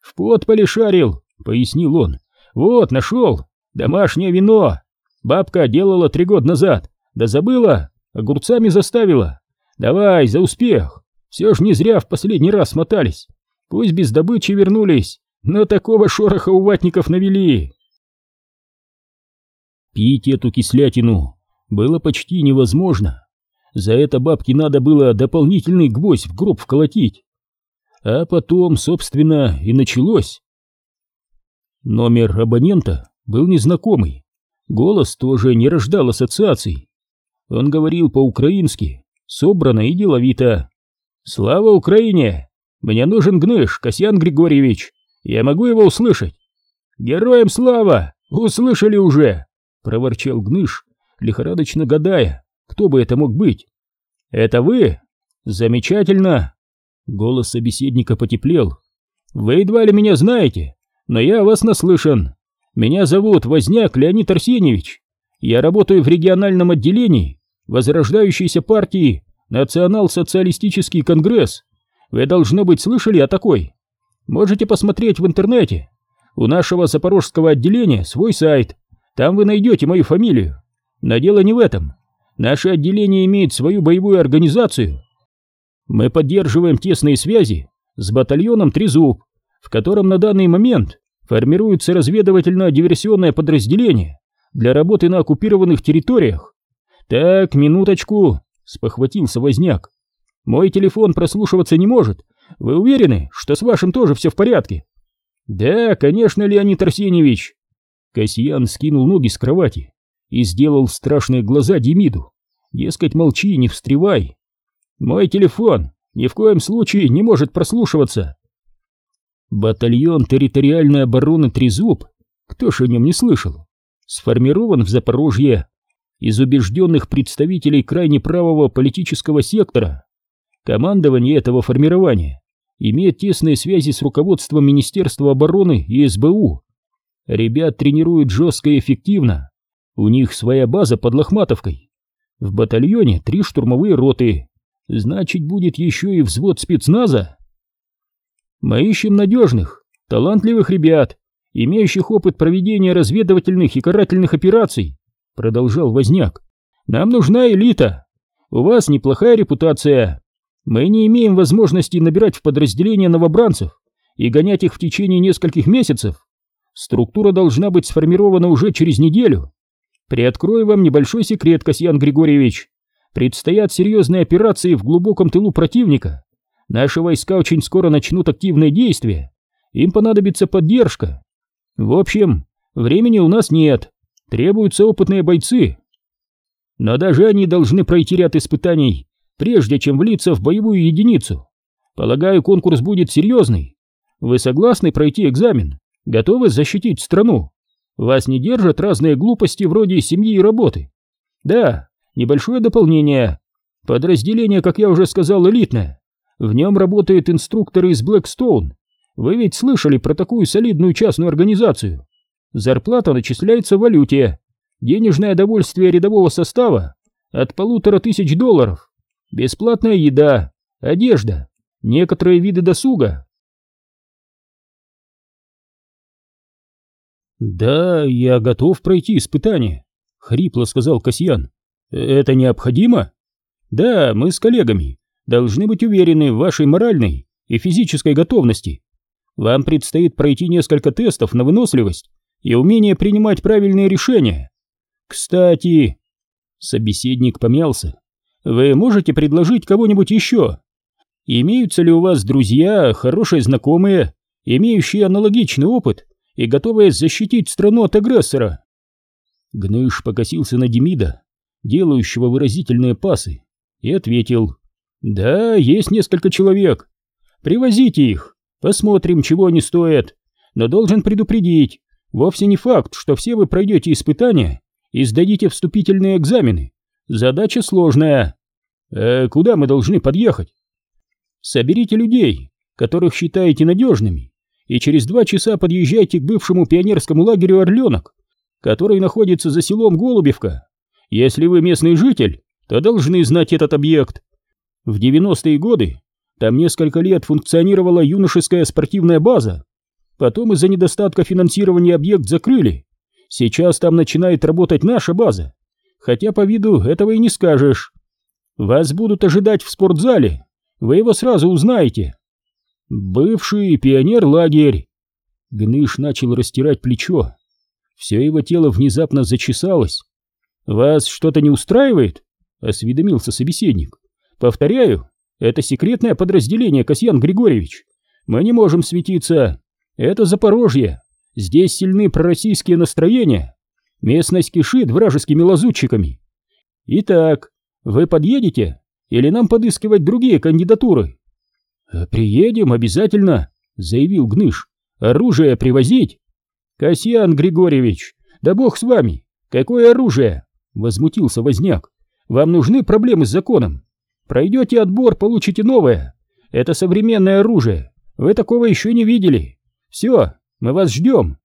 «В подполе шарил», — пояснил он. «Вот, нашел, домашнее вино. Бабка делала три года назад, да забыла, огурцами заставила. Давай, за успех, все ж не зря в последний раз смотались. Пусть без добычи вернулись, но такого шороха у ватников навели. Пить эту кислятину было почти невозможно. За это бабке надо было дополнительный гвоздь в гроб вколотить. А потом, собственно, и началось. Номер абонента был незнакомый. Голос тоже не рождал ассоциаций. Он говорил по-украински, собрано и деловито. «Слава Украине! Мне нужен Гныш, Касьян Григорьевич. Я могу его услышать? Героям слава! Услышали уже! Проворчал Гныш, лихорадочно гадая, кто бы это мог быть. Это вы? Замечательно! Голос собеседника потеплел. Вы едва ли меня знаете, но я вас наслышан. Меня зовут Возняк Леонид Арсеньевич. Я работаю в региональном отделении возрождающейся партии Национал-социалистический конгресс. Вы, должно быть, слышали о такой? Можете посмотреть в интернете. У нашего запорожского отделения свой сайт. Там вы найдете мою фамилию. Но дело не в этом. Наше отделение имеет свою боевую организацию. Мы поддерживаем тесные связи с батальоном «Трезуб», в котором на данный момент формируется разведывательно-диверсионное подразделение для работы на оккупированных территориях. Так, минуточку, спохватился Возняк. Мой телефон прослушиваться не может, вы уверены, что с вашим тоже все в порядке? Да, конечно, Леонид Арсеньевич. Касьян скинул ноги с кровати и сделал страшные глаза Демиду. Дескать, молчи, не встревай. Мой телефон ни в коем случае не может прослушиваться. Батальон территориальной обороны Трезуб, кто ж о нем не слышал, сформирован в Запорожье из убежденных представителей крайне правого политического сектора. Командование этого формирования имеет тесные связи с руководством Министерства обороны и СБУ. Ребят тренируют жестко и эффективно. У них своя база под Лохматовкой. В батальоне три штурмовые роты. Значит, будет еще и взвод спецназа. Мы ищем надежных, талантливых ребят, имеющих опыт проведения разведывательных и карательных операций, продолжал Возняк. Нам нужна элита. У вас неплохая репутация. Мы не имеем возможности набирать в подразделения новобранцев и гонять их в течение нескольких месяцев. Структура должна быть сформирована уже через неделю. Приоткрою вам небольшой секрет, Касьян Григорьевич. Предстоят серьезные операции в глубоком тылу противника. Наши войска очень скоро начнут активные действия. Им понадобится поддержка. В общем, времени у нас нет. Требуются опытные бойцы. Но даже они должны пройти ряд испытаний, прежде чем влиться в боевую единицу. Полагаю, конкурс будет серьезный. Вы согласны пройти экзамен? Готовы защитить страну? Вас не держат разные глупости вроде семьи и работы? Да, небольшое дополнение. Подразделение, как я уже сказал, элитное. В нем работают инструкторы из Блэкстоун. Вы ведь слышали про такую солидную частную организацию? Зарплата начисляется в валюте. Денежное довольствие рядового состава от полутора тысяч долларов. Бесплатная еда, одежда, некоторые виды досуга. «Да, я готов пройти испытание», — хрипло сказал Касьян. «Это необходимо?» «Да, мы с коллегами должны быть уверены в вашей моральной и физической готовности. Вам предстоит пройти несколько тестов на выносливость и умение принимать правильные решения. Кстати, собеседник помялся. Вы можете предложить кого-нибудь еще? Имеются ли у вас друзья, хорошие знакомые, имеющие аналогичный опыт и готовые защитить страну от агрессора? Гныш покосился на Демида, делающего выразительные пасы, и ответил. «Да, есть несколько человек. Привозите их, посмотрим, чего они стоят. Но должен предупредить, вовсе не факт, что все вы пройдете испытания и сдадите вступительные экзамены. Задача сложная. Э, куда мы должны подъехать? Соберите людей, которых считаете надежными, и через два часа подъезжайте к бывшему пионерскому лагерю «Орленок», который находится за селом Голубевка. Если вы местный житель, то должны знать этот объект. В 90-е годы там несколько лет функционировала юношеская спортивная база. Потом из-за недостатка финансирования объект закрыли. Сейчас там начинает работать наша база. Хотя по виду этого и не скажешь. Вас будут ожидать в спортзале. Вы его сразу узнаете. Бывший пионер-лагерь. Гныш начал растирать плечо. Все его тело внезапно зачесалось. «Вас что-то не устраивает?» — осведомился собеседник. Повторяю, это секретное подразделение, Касьян Григорьевич. Мы не можем светиться. Это Запорожье. Здесь сильны пророссийские настроения. Местность кишит вражескими лазутчиками. Итак, вы подъедете или нам подыскивать другие кандидатуры? Приедем обязательно, заявил Гныш. Оружие привозить? Касьян Григорьевич, да бог с вами. Какое оружие? Возмутился Возняк. Вам нужны проблемы с законом? Пройдете отбор, получите новое. Это современное оружие. Вы такого еще не видели. Все, мы вас ждем.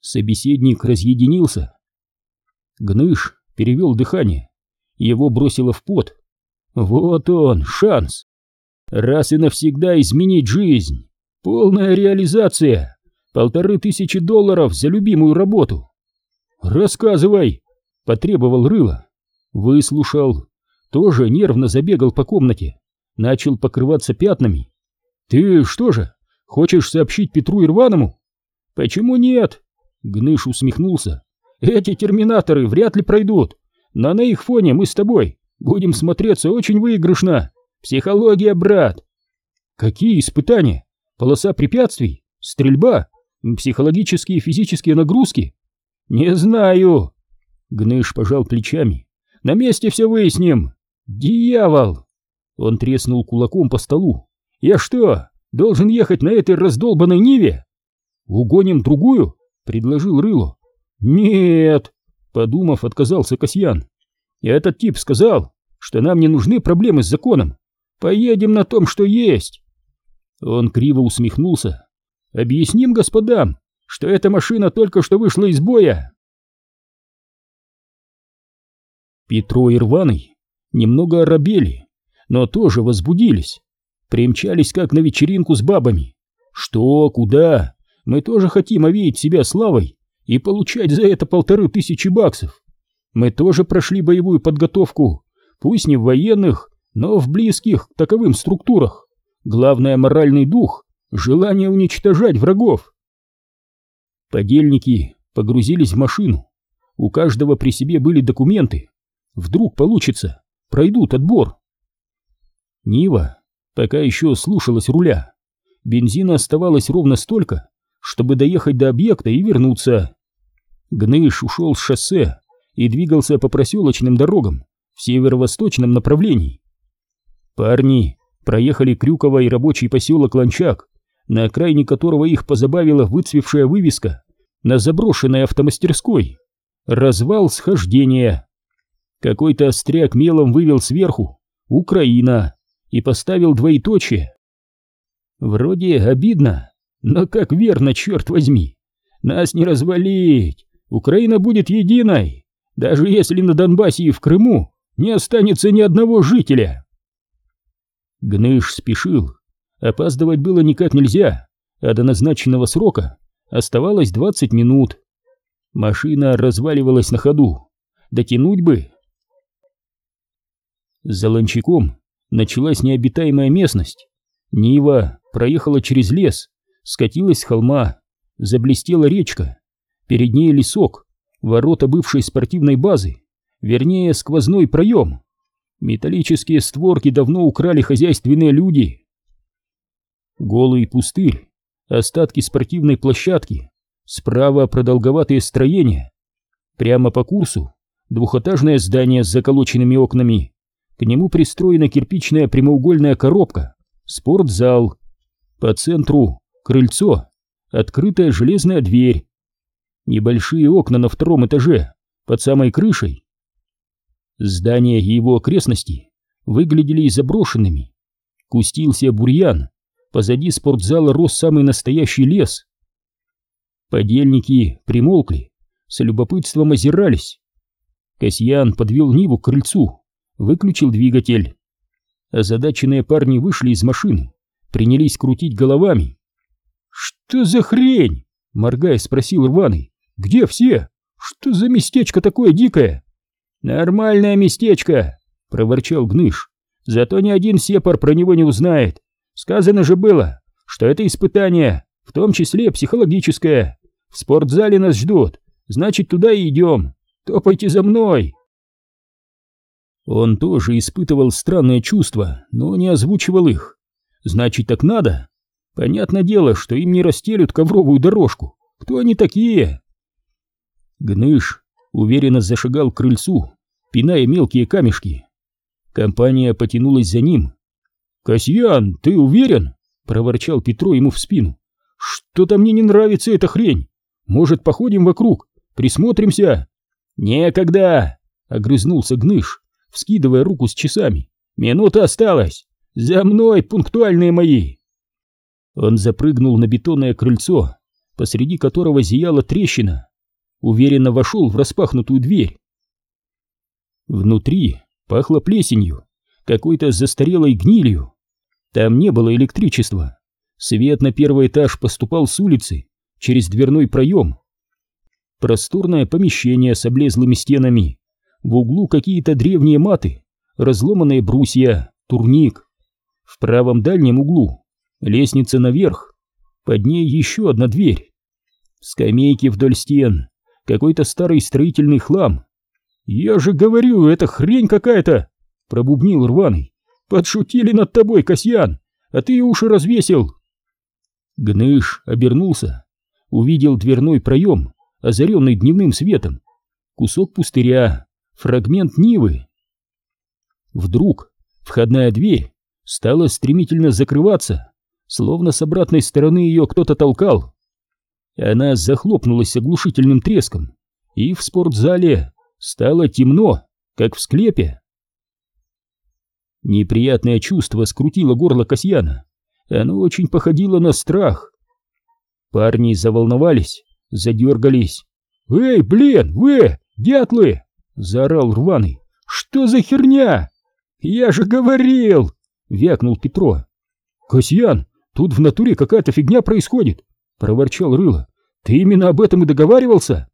Собеседник разъединился. Гныш перевел дыхание. Его бросило в пот. Вот он, шанс. Раз и навсегда изменить жизнь. Полная реализация. Полторы тысячи долларов за любимую работу. Рассказывай, потребовал Рыло. Выслушал, тоже нервно забегал по комнате, начал покрываться пятнами. «Ты что же, хочешь сообщить Петру Ирваному?» «Почему нет?» Гныш усмехнулся. «Эти терминаторы вряд ли пройдут, но на их фоне мы с тобой будем смотреться очень выигрышно. Психология, брат!» «Какие испытания? Полоса препятствий? Стрельба? Психологические и физические нагрузки?» «Не знаю!» Гныш пожал плечами. «На месте все выясним!» «Дьявол!» Он треснул кулаком по столу. «Я что, должен ехать на этой раздолбанной Ниве?» «Угоним другую?» — предложил Рыло. «Нет!» — подумав, отказался Касьян. «Этот тип сказал, что нам не нужны проблемы с законом. Поедем на том, что есть!» Он криво усмехнулся. «Объясним господам, что эта машина только что вышла из боя!» Петро и Рваный немного оробели, но тоже возбудились. Примчались как на вечеринку с бабами. Что, куда? Мы тоже хотим овеять себя славой и получать за это полторы тысячи баксов. Мы тоже прошли боевую подготовку, пусть не в военных, но в близких к таковым структурах. Главное моральный дух, желание уничтожать врагов. Подельники погрузились в машину. У каждого при себе были документы. Вдруг получится пройдут отбор. Нива пока еще слушалась руля. Бензина оставалось ровно столько, чтобы доехать до объекта и вернуться. Гныш ушел с шоссе и двигался по проселочным дорогам в северо-восточном направлении. Парни проехали Крюково и рабочий поселок Ланчак, на окраине которого их позабавила выцвевшая вывеска на заброшенной автомастерской «Развал схождения». Какой-то остряк мелом вывел сверху «Украина» и поставил двоеточие. Вроде обидно, но как верно, черт возьми. Нас не развалить, Украина будет единой, даже если на Донбассе и в Крыму не останется ни одного жителя. Гныш спешил, опаздывать было никак нельзя, а до назначенного срока оставалось 20 минут. Машина разваливалась на ходу, дотянуть бы. За Ланчаком началась необитаемая местность. Нива проехала через лес, скатилась с холма, заблестела речка, перед ней лесок, ворота бывшей спортивной базы, вернее сквозной проем. Металлические створки давно украли хозяйственные люди. Голый пустырь, остатки спортивной площадки, справа продолговатые строения, прямо по курсу двухэтажное здание с заколоченными окнами, к нему пристроена кирпичная прямоугольная коробка, спортзал. По центру крыльцо, открытая железная дверь. Небольшие окна на втором этаже, под самой крышей. Здание и его окрестности выглядели заброшенными. Кустился бурьян, позади спортзала рос самый настоящий лес. Подельники примолкли, с любопытством озирались. Касьян подвел Ниву к крыльцу выключил двигатель. Озадаченные парни вышли из машины, принялись крутить головами. «Что за хрень?» — моргая спросил рваный. «Где все? Что за местечко такое дикое?» «Нормальное местечко!» — проворчал Гныш. «Зато ни один сепар про него не узнает. Сказано же было, что это испытание, в том числе психологическое. В спортзале нас ждут, значит, туда и идем. Топайте за мной!» Он тоже испытывал странные чувства, но не озвучивал их. Значит, так надо? Понятное дело, что им не расстелют ковровую дорожку. Кто они такие? Гныш уверенно зашагал к крыльцу, пиная мелкие камешки. Компания потянулась за ним. «Касьян, ты уверен?» — проворчал Петро ему в спину. «Что-то мне не нравится эта хрень. Может, походим вокруг, присмотримся?» «Некогда!» — огрызнулся Гныш вскидывая руку с часами. «Минута осталась! За мной, пунктуальные мои!» Он запрыгнул на бетонное крыльцо, посреди которого зияла трещина. Уверенно вошел в распахнутую дверь. Внутри пахло плесенью, какой-то застарелой гнилью. Там не было электричества. Свет на первый этаж поступал с улицы, через дверной проем. Просторное помещение с облезлыми стенами в углу какие-то древние маты, разломанные брусья, турник. В правом дальнем углу лестница наверх, под ней еще одна дверь. Скамейки вдоль стен, какой-то старый строительный хлам. «Я же говорю, это хрень какая-то!» — пробубнил рваный. «Подшутили над тобой, Касьян, а ты уши развесил!» Гныш обернулся, увидел дверной проем, озаренный дневным светом, кусок пустыря, фрагмент Нивы. Вдруг входная дверь стала стремительно закрываться, словно с обратной стороны ее кто-то толкал. Она захлопнулась оглушительным треском, и в спортзале стало темно, как в склепе. Неприятное чувство скрутило горло Касьяна. Оно очень походило на страх. Парни заволновались, задергались. «Эй, блин, вы, дятлы, — заорал рваный. «Что за херня?» «Я же говорил!» — вякнул Петро. «Касьян, тут в натуре какая-то фигня происходит!» — проворчал Рыло. «Ты именно об этом и договаривался?»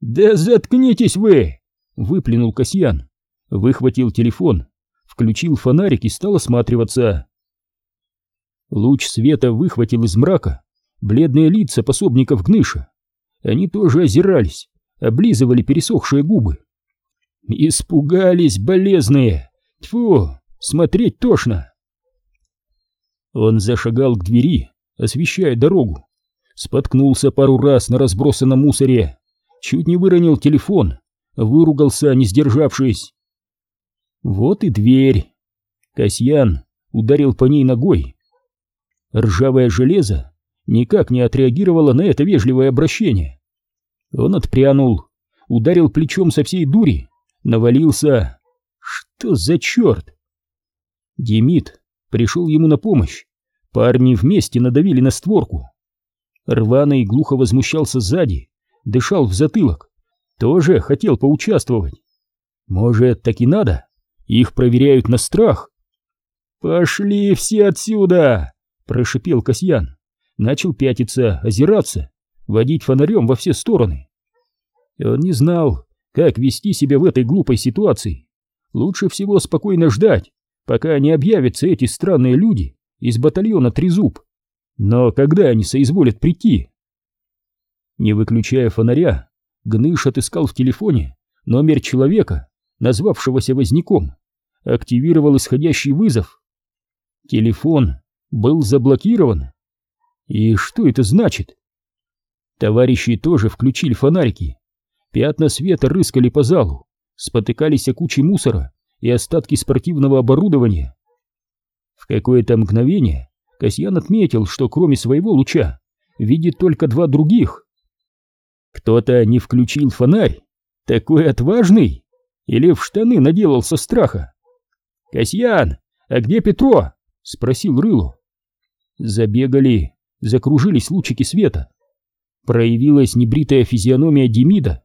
«Да заткнитесь вы!» — выплюнул Касьян. Выхватил телефон, включил фонарик и стал осматриваться. Луч света выхватил из мрака бледные лица пособников Гныша. Они тоже озирались, облизывали пересохшие губы. Испугались болезные. Тьфу, смотреть тошно. Он зашагал к двери, освещая дорогу. Споткнулся пару раз на разбросанном мусоре. чуть не выронил телефон, выругался, не сдержавшись. Вот и дверь. Касьян ударил по ней ногой. Ржавое железо никак не отреагировало на это вежливое обращение. Он отпрянул, ударил плечом со всей дури, навалился. Что за черт? Демид пришел ему на помощь. Парни вместе надавили на створку. Рваный глухо возмущался сзади, дышал в затылок, тоже хотел поучаствовать. Может, так и надо? Их проверяют на страх. «Пошли все отсюда!» — прошипел Касьян. Начал пятиться, озираться, водить фонарем во все стороны. Он не знал, как вести себя в этой глупой ситуации. Лучше всего спокойно ждать, пока не объявятся эти странные люди из батальона Трезуб. Но когда они соизволят прийти? Не выключая фонаря, Гныш отыскал в телефоне номер человека, назвавшегося Возняком, активировал исходящий вызов. Телефон был заблокирован. И что это значит? Товарищи тоже включили фонарики. Пятна света рыскали по залу, спотыкались о куче мусора и остатки спортивного оборудования. В какое-то мгновение Касьян отметил, что кроме своего луча видит только два других. Кто-то не включил фонарь, такой отважный, или в штаны наделал со страха. «Касьян, а где Петро?» — спросил Рылу. Забегали, закружились лучики света. Проявилась небритая физиономия Демида,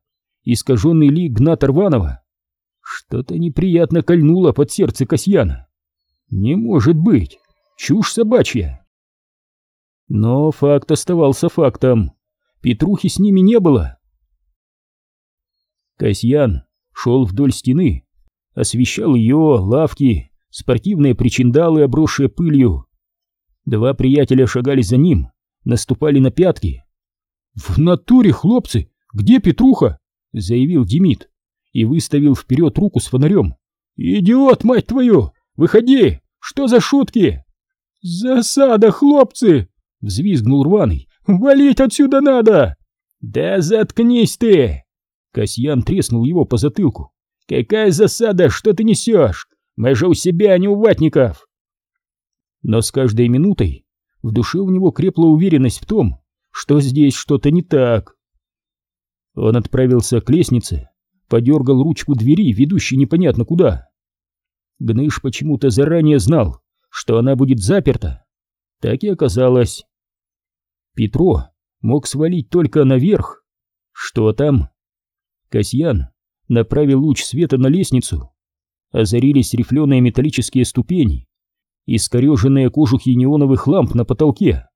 искаженный лик Гната Рванова. Что-то неприятно кольнуло под сердце Касьяна. Не может быть, чушь собачья. Но факт оставался фактом. Петрухи с ними не было. Касьян шел вдоль стены, освещал ее, лавки, спортивные причиндалы, обросшие пылью. Два приятеля шагали за ним, наступали на пятки. «В натуре, хлопцы! Где Петруха?» — заявил Демид и выставил вперед руку с фонарем. «Идиот, мать твою! Выходи! Что за шутки?» «Засада, хлопцы!» — взвизгнул рваный. «Валить отсюда надо!» «Да заткнись ты!» Касьян треснул его по затылку. «Какая засада, что ты несешь? Мы же у себя, а не у ватников!» Но с каждой минутой в душе у него крепла уверенность в том, что здесь что-то не так. Он отправился к лестнице, подергал ручку двери, ведущей непонятно куда. Гныш почему-то заранее знал, что она будет заперта. Так и оказалось. Петро мог свалить только наверх. Что там? Касьян направил луч света на лестницу. Озарились рифленые металлические ступени, искореженные кожухи неоновых ламп на потолке.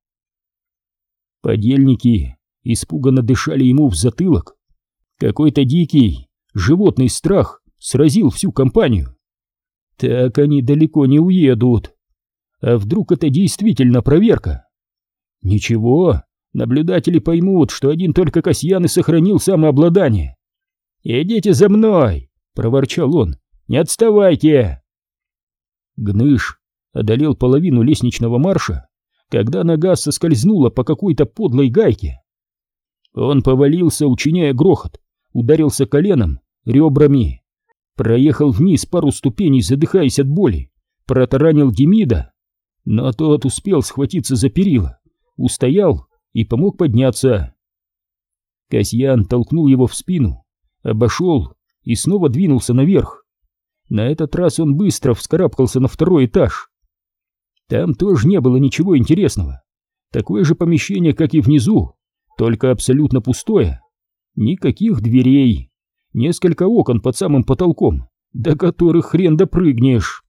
Подельники испуганно дышали ему в затылок. Какой-то дикий, животный страх сразил всю компанию. Так они далеко не уедут. А вдруг это действительно проверка? Ничего, наблюдатели поймут, что один только Касьян и сохранил самообладание. «Идите за мной!» — проворчал он. «Не отставайте!» Гныш одолел половину лестничного марша, когда нога соскользнула по какой-то подлой гайке. Он повалился, учиняя грохот, ударился коленом, ребрами, проехал вниз пару ступеней, задыхаясь от боли, протаранил Демида, но тот успел схватиться за перила, устоял и помог подняться. Касьян толкнул его в спину, обошел и снова двинулся наверх. На этот раз он быстро вскарабкался на второй этаж. Там тоже не было ничего интересного. Такое же помещение, как и внизу, только абсолютно пустое. Никаких дверей, несколько окон под самым потолком, до которых хрен допрыгнешь.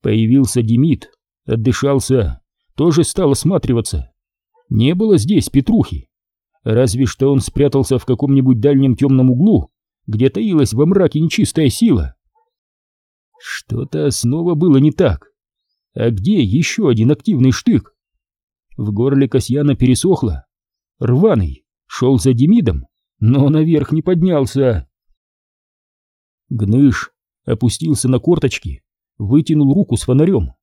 Появился Демид, отдышался, тоже стал осматриваться. Не было здесь Петрухи. Разве что он спрятался в каком-нибудь дальнем темном углу, где таилась во мраке нечистая сила. Что-то снова было не так. А где еще один активный штык? В горле Касьяна пересохло. Рваный шел за Демидом, но наверх не поднялся. Гныш опустился на корточки, вытянул руку с фонарем.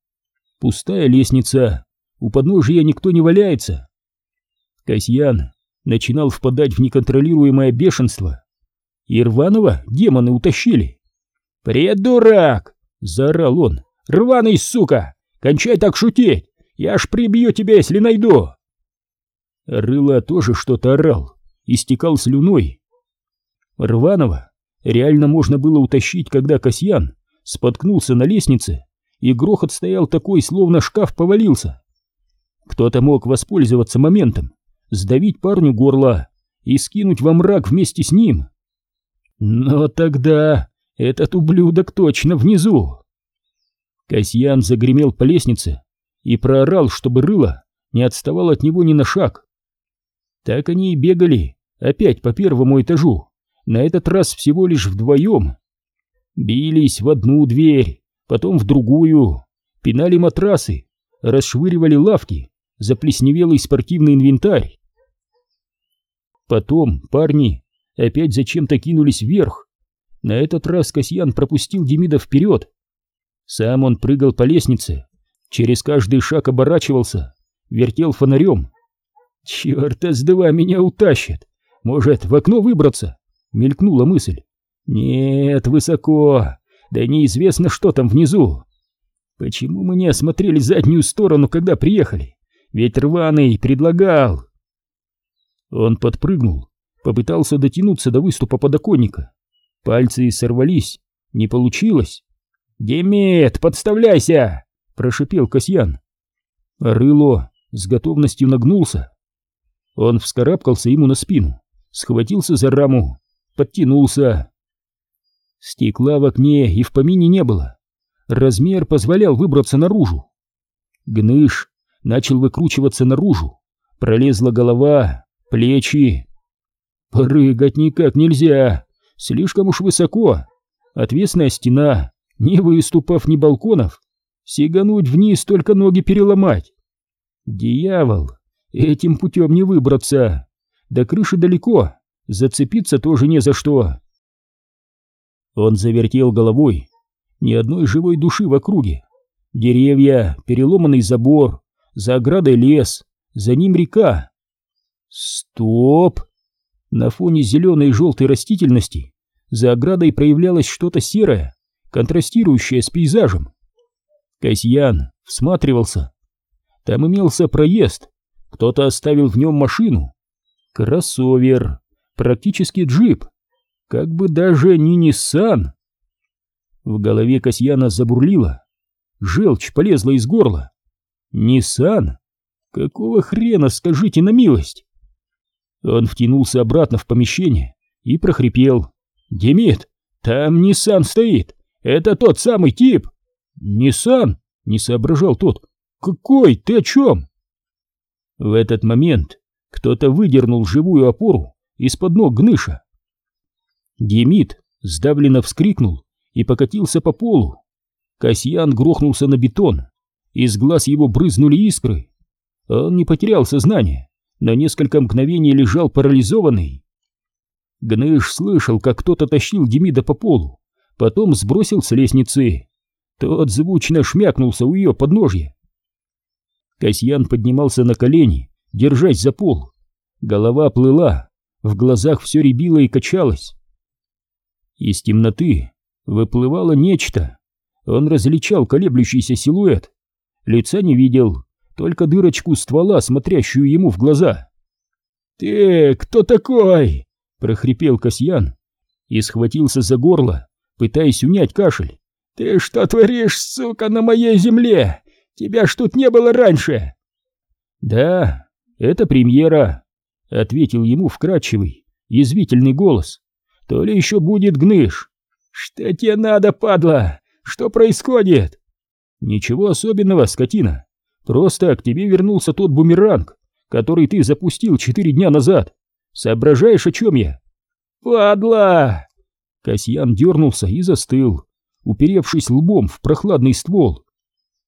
Пустая лестница, у подножия никто не валяется. Касьян начинал впадать в неконтролируемое бешенство. Ирванова демоны утащили. «Придурак!» — заорал он. «Рваный, сука! Кончай так шутить! Я аж прибью тебя, если найду!» Рыла тоже что-то орал, истекал слюной. Рванова реально можно было утащить, когда Касьян споткнулся на лестнице, и грохот стоял такой, словно шкаф повалился. Кто-то мог воспользоваться моментом, сдавить парню горло и скинуть во мрак вместе с ним. Но тогда этот ублюдок точно внизу. Касьян загремел по лестнице и проорал, чтобы рыло не отставал от него ни на шаг. Так они и бегали, опять по первому этажу, на этот раз всего лишь вдвоем. Бились в одну дверь, потом в другую, пинали матрасы, расшвыривали лавки, заплесневелый спортивный инвентарь. Потом парни опять зачем-то кинулись вверх. На этот раз Касьян пропустил Демида вперед. Сам он прыгал по лестнице, через каждый шаг оборачивался, вертел фонарем. «Черт, с два меня утащат! Может, в окно выбраться?» — мелькнула мысль. «Нет, высоко, да неизвестно, что там внизу. Почему мы не осмотрели заднюю сторону, когда приехали? Ведь рваный предлагал...» Он подпрыгнул, попытался дотянуться до выступа подоконника. Пальцы сорвались, не получилось. «Демет, подставляйся!» — прошипел Касьян. Рыло с готовностью нагнулся. Он вскарабкался ему на спину, схватился за раму, подтянулся. Стекла в окне и в помине не было. Размер позволял выбраться наружу. Гныш начал выкручиваться наружу. Пролезла голова, плечи. Прыгать никак нельзя, слишком уж высоко. Отвесная стена, ни выступов, ни балконов. Сигануть вниз, только ноги переломать. Дьявол, этим путем не выбраться. До крыши далеко, зацепиться тоже не за что. Он завертел головой. Ни одной живой души в округе. Деревья, переломанный забор, за оградой лес, за ним река. Стоп! На фоне зеленой и желтой растительности за оградой проявлялось что-то серое, контрастирующее с пейзажем. Касьян всматривался. Там имелся проезд, кто-то оставил в нем машину. Кроссовер, практически джип, как бы даже не Ниссан. В голове Касьяна забурлило, желчь полезла из горла. Ниссан? Какого хрена, скажите на милость? Он втянулся обратно в помещение и прохрипел. «Демид, там Ниссан стоит! Это тот самый тип!» «Ниссан?» — не соображал тот. «Какой? Ты о чем?» В этот момент кто-то выдернул живую опору из-под ног Гныша. Демид сдавленно вскрикнул и покатился по полу. Касьян грохнулся на бетон, из глаз его брызнули искры. Он не потерял сознание, на несколько мгновений лежал парализованный. Гныш слышал, как кто-то тащил Демида по полу, потом сбросил с лестницы. Тот звучно шмякнулся у ее подножья. Касьян поднимался на колени, держась за пол. Голова плыла, в глазах все рябило и качалось. Из темноты выплывало нечто. Он различал колеблющийся силуэт. Лица не видел, только дырочку ствола, смотрящую ему в глаза. «Ты кто такой?» — прохрипел Касьян и схватился за горло, пытаясь унять кашель. «Ты что творишь, сука, на моей земле? Тебя ж тут не было раньше!» «Да, это премьера», — ответил ему вкрадчивый, язвительный голос. «То ли еще будет гныш?» «Что тебе надо, падла? Что происходит?» «Ничего особенного, скотина. Просто к тебе вернулся тот бумеранг, который ты запустил четыре дня назад. Соображаешь, о чем я?» «Падла!» Касьян дернулся и застыл, уперевшись лбом в прохладный ствол.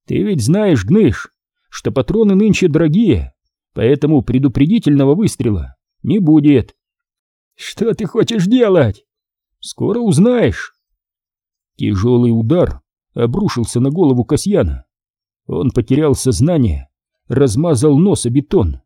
«Ты ведь знаешь, Гныш, что патроны нынче дорогие, поэтому предупредительного выстрела не будет». «Что ты хочешь делать?» «Скоро узнаешь». Тяжелый удар обрушился на голову Касьяна. Он потерял сознание, размазал нос о бетон.